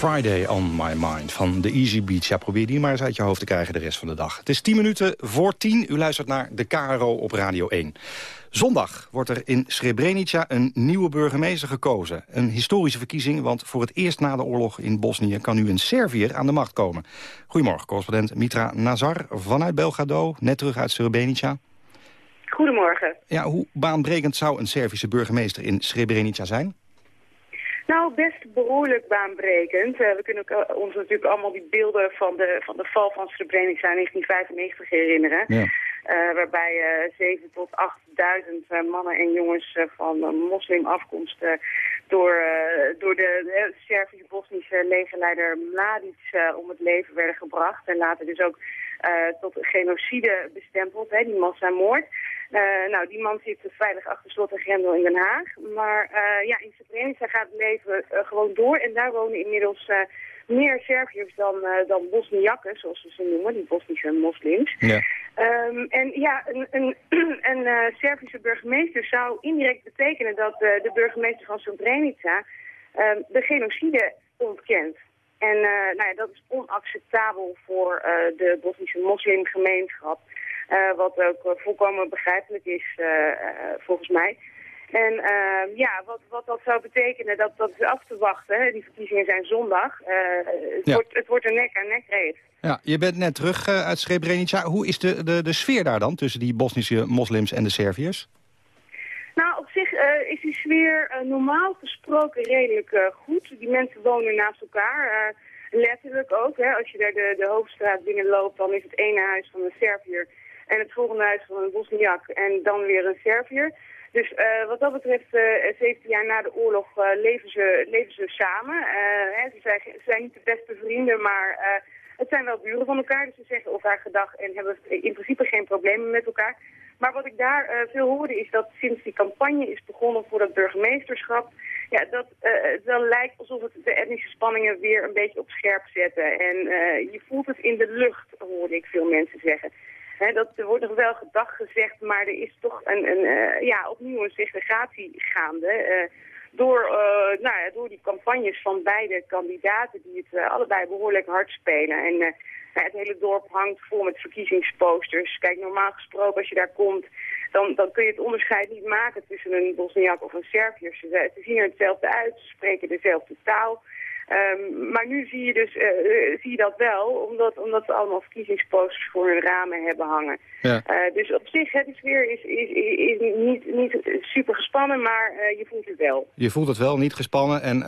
Friday on my mind
van de Easy Beach. Ja, probeer die maar eens uit je hoofd te krijgen de rest van de dag. Het is 10 minuten voor 10. U luistert naar de KRO op Radio 1. Zondag wordt er in Srebrenica een nieuwe burgemeester gekozen. Een historische verkiezing, want voor het eerst na de oorlog in Bosnië... kan nu een Serviër aan de macht komen. Goedemorgen, correspondent Mitra Nazar vanuit Belgrado, net terug uit Srebrenica.
Goedemorgen.
Ja, hoe baanbrekend zou een Servische burgemeester in Srebrenica zijn?
Nou, best behoorlijk baanbrekend. Uh, we kunnen ook, ons natuurlijk allemaal die beelden van de, van de val van Srebrenica in 1995 herinneren. Ja. Uh, waarbij uh, 7 tot 8.000 mannen en jongens van moslimafkomst door, door de Servische-Bosnische legerleider Mladic om het leven werden gebracht. En later dus ook tot genocide bestempeld, hè, die massamoord. Uh, nou, die man zit veilig achter slot en grendel in Den Haag. Maar uh, ja, in Srebrenica gaat het leven uh, gewoon door. En daar wonen inmiddels meer Serviërs dan, dan Bosniakken, zoals ze ze noemen, die Bosnische moslims. Ja. Um, en ja, een, een, een Servische burgemeester zou indirect betekenen dat de burgemeester van Srebrenica ehm, de genocide ontkent. En nou ja, dat is onacceptabel voor de Bosnische moslimgemeenschap. Uh, wat ook volkomen begrijpelijk is, volgens mij. En ehm, ja, wat, wat dat zou betekenen, dat, dat is af te wachten. Hè. Die verkiezingen zijn zondag. het,
ja.
wordt, het wordt een nek aan nek race.
Ja, je bent net terug uit Srebrenica. Hoe is de, de, de sfeer daar dan tussen die Bosnische moslims en de Serviërs?
Nou, op zich is die sfeer normaal gesproken redelijk goed. Die mensen wonen naast elkaar. letterlijk ook. Hè. Als je daar de, de hoofdstraat binnenloopt, dan is het ene huis van een Serviër en het volgende huis van een Bosniak en dan weer een Serviër. Dus wat dat betreft, uh, 17 jaar na de oorlog, leven, ze, leven ze samen. Hè, ze, zijn, zijn niet de beste vrienden, maar het zijn wel buren van elkaar. Dus ze zeggen elkaar gedag en hebben in principe geen problemen met elkaar. Maar wat ik daar veel hoorde is dat sinds die campagne is begonnen voor het burgemeesterschap... Ja, dat het wel lijkt alsof het de etnische spanningen weer een beetje op scherp zetten. En je voelt het in de lucht, hoorde ik veel mensen zeggen dat, er wordt nog wel gedag gezegd, maar er is toch een, een ja, opnieuw een segregatie gaande. Door, uh, nou ja, door die campagnes van beide kandidaten die het allebei behoorlijk hard spelen. En nou, het hele dorp hangt vol met verkiezingsposters. Kijk, normaal gesproken als je daar komt, dan, dan kun je het onderscheid niet maken tussen een Bosniak of een Serviër. Ze, ze zien er hetzelfde uit, ze spreken dezelfde taal. Um, maar nu zie je dus uh, zie je dat wel, omdat, omdat ze allemaal verkiezingsposters voor hun ramen hebben hangen. Ja. Uh, dus op zich, het de sfeer is, is, is niet, niet super gespannen, maar uh, je voelt het wel.
Je voelt het wel, niet gespannen. En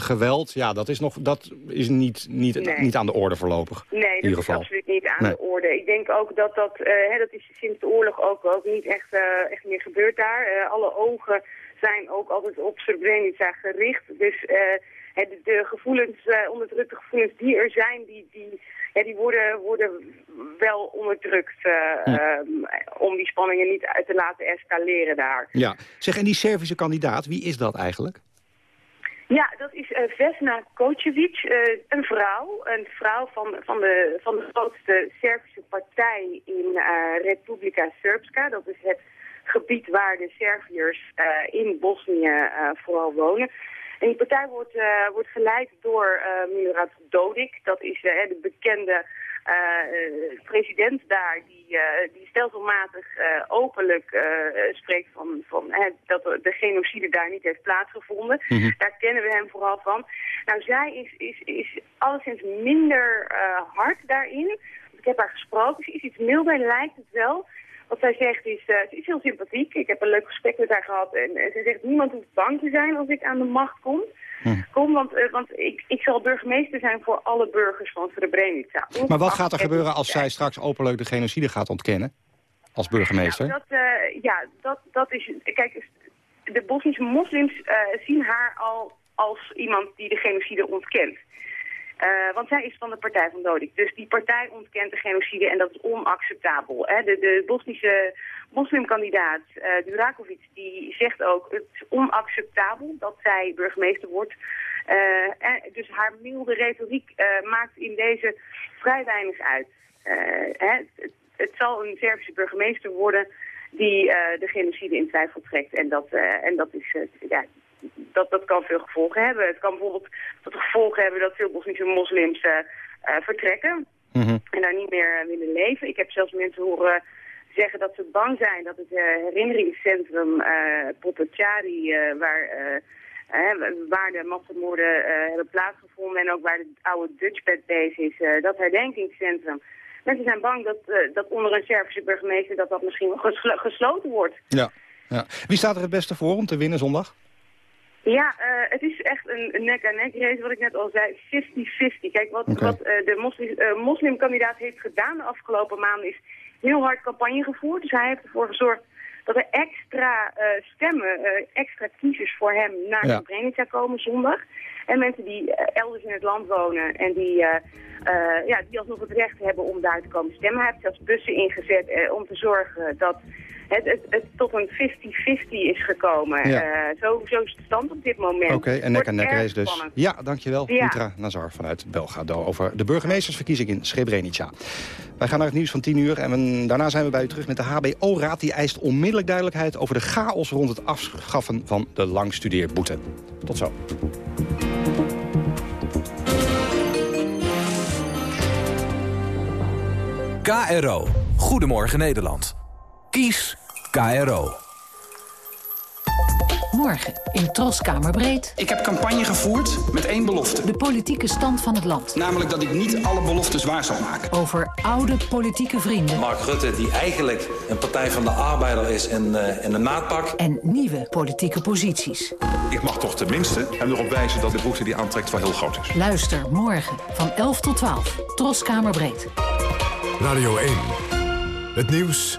geweld, ja, dat is, nog, dat is niet, niet,
nee.
niet aan de orde voorlopig.
Nee, dat
in ieder geval.
is absoluut niet aan nee. de orde. Ik denk ook dat dat, hè, dat is sinds de oorlog ook, ook niet echt, echt meer gebeurd daar. alle ogen zijn ook altijd op Srebrenica gericht. Dus de, de gevoelens, uh, onderdrukte gevoelens die er zijn, die, die, ja, die worden, worden wel onderdrukt uh, ja. um, om die spanningen niet uit te laten escaleren daar.
Ja, zeg, en die Servische kandidaat, wie is dat eigenlijk?
Ja, dat is uh, Vesna Kocevic, uh, een vrouw. Een vrouw van, van, de, van de grootste Servische partij in uh, Republika Srpska. Dat is het gebied waar de Serviërs in Bosnië vooral wonen. En die partij wordt, uh, wordt geleid door uh, Milorad Dodik. Dat is uh, de bekende president daar die, die stelselmatig openlijk spreekt van, van dat de genocide daar niet heeft plaatsgevonden. Mm -hmm. Daar kennen we hem vooral van. Nou, zij is, is, is alleszins minder hard daarin. Ik heb haar gesproken, ze is iets milder, lijkt het wel. Wat zij zegt is, uh, ze is heel sympathiek. Ik heb een leuk gesprek met haar gehad. En, en ze zegt, niemand hoeft bang te zijn als ik aan de macht kom. Hm. Kom, want, uh, want ik, ik zal burgemeester zijn voor alle burgers van Srebrenica.
Maar wat gaat er gebeuren als zij straks openlijk de genocide gaat ontkennen? Als burgemeester?
Ja, dat, uh, ja, dat, dat is... Kijk, de Bosnische moslims zien haar al als iemand die de genocide ontkent. Uh, want zij is van de partij van Dodik. Dus die partij ontkent de genocide en dat is onacceptabel. Hè? De, de Bosnische moslimkandidaat uh, Durakovic die zegt ook... het is onacceptabel dat zij burgemeester wordt. Uh, dus haar milde retoriek maakt in deze vrij weinig uit. Hè? Het, het, zal een Servische burgemeester worden die de genocide in twijfel trekt. En dat, en dat is... ja, dat, dat kan veel gevolgen hebben. Het kan bijvoorbeeld tot gevolg hebben dat veel Bosnische moslims vertrekken. Mhm. En daar niet meer willen leven. Ik heb zelfs mensen horen zeggen dat ze bang zijn dat het herinneringscentrum Potocari, waar waar de massamoorden uh, hebben plaatsgevonden en ook waar de oude Dutchbed base is, uh, dat herdenkingscentrum. Mensen zijn bang dat, uh, dat onder een Servische burgemeester dat dat misschien geslo gesloten wordt.
Ja, ja. Wie staat er het beste voor om te winnen zondag?
Ja, het is echt een nek-aan-nek race, wat ik net al zei, 50-50. Kijk, wat, okay. wat de moslim, moslimkandidaat heeft gedaan de afgelopen maanden is heel hard campagne gevoerd. Dus hij heeft ervoor gezorgd dat er extra uh, stemmen, uh, extra kiezers voor hem naar ja. Srebrenica komen zondag. En mensen die uh, elders in het land wonen en die, ja, die alsnog het recht hebben om daar te komen stemmen. Hij heeft zelfs bussen ingezet om te zorgen dat het, het, het tot een 50-50 is gekomen. Ja. zo, zo is de stand op dit moment.
Oké, okay, en nek aan nek race dus. Spannend. Ja, dankjewel. Ja. Mitra Nazar vanuit Belgrado over de burgemeestersverkiezing in Srebrenica. Wij gaan naar het nieuws van 10 uur en daarna zijn we bij u terug met de HBO-raad. Die eist onmiddellijk duidelijkheid over de chaos rond het afschaffen van de langstudeerboete. Tot zo.
KRO. Goedemorgen Nederland. Kies KRO.
Morgen in Troskamerbreed.
Ik heb campagne gevoerd met één belofte.
De politieke stand van het land.
Namelijk dat ik niet alle beloftes waar zal maken.
Over oude politieke vrienden.
Mark Rutte, die eigenlijk een partij van de arbeider is en, uh, en een maatpak.
En nieuwe politieke posities.
Ik mag toch tenminste hem erop wijzen dat de boete die aantrekt wel heel groot is.
Luister morgen van 11 tot 12. Troskamerbreed.
Radio 1. Het nieuws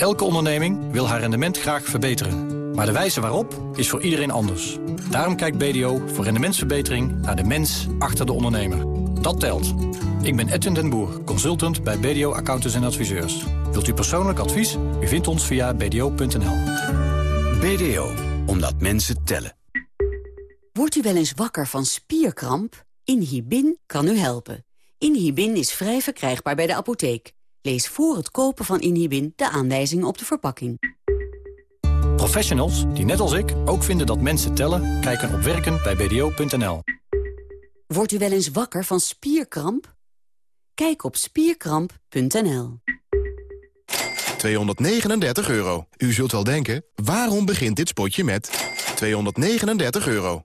Elke onderneming wil haar rendement graag verbeteren. Maar de wijze waarop is voor iedereen anders. Daarom kijkt BDO voor rendementsverbetering naar de mens achter de ondernemer. Dat telt. Ik ben Edwin den Boer, consultant bij BDO Accountants en Adviseurs. Wilt u persoonlijk advies? U vindt ons via bdo.nl.
BDO, omdat mensen tellen.
Wordt u wel eens wakker van spierkramp? Inhibin kan u helpen. Inhibin is vrij verkrijgbaar bij de apotheek. Lees voor het kopen van Inhibin de aanwijzingen op de verpakking.
Professionals die net als ik ook vinden dat mensen tellen... kijken op werken bij bdo.nl.
Wordt u wel eens wakker van spierkramp? Kijk op spierkramp.nl.
239 euro. U zult wel denken, waarom begint dit spotje met 239 euro?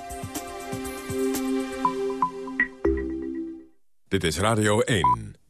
Dit is Radio 1.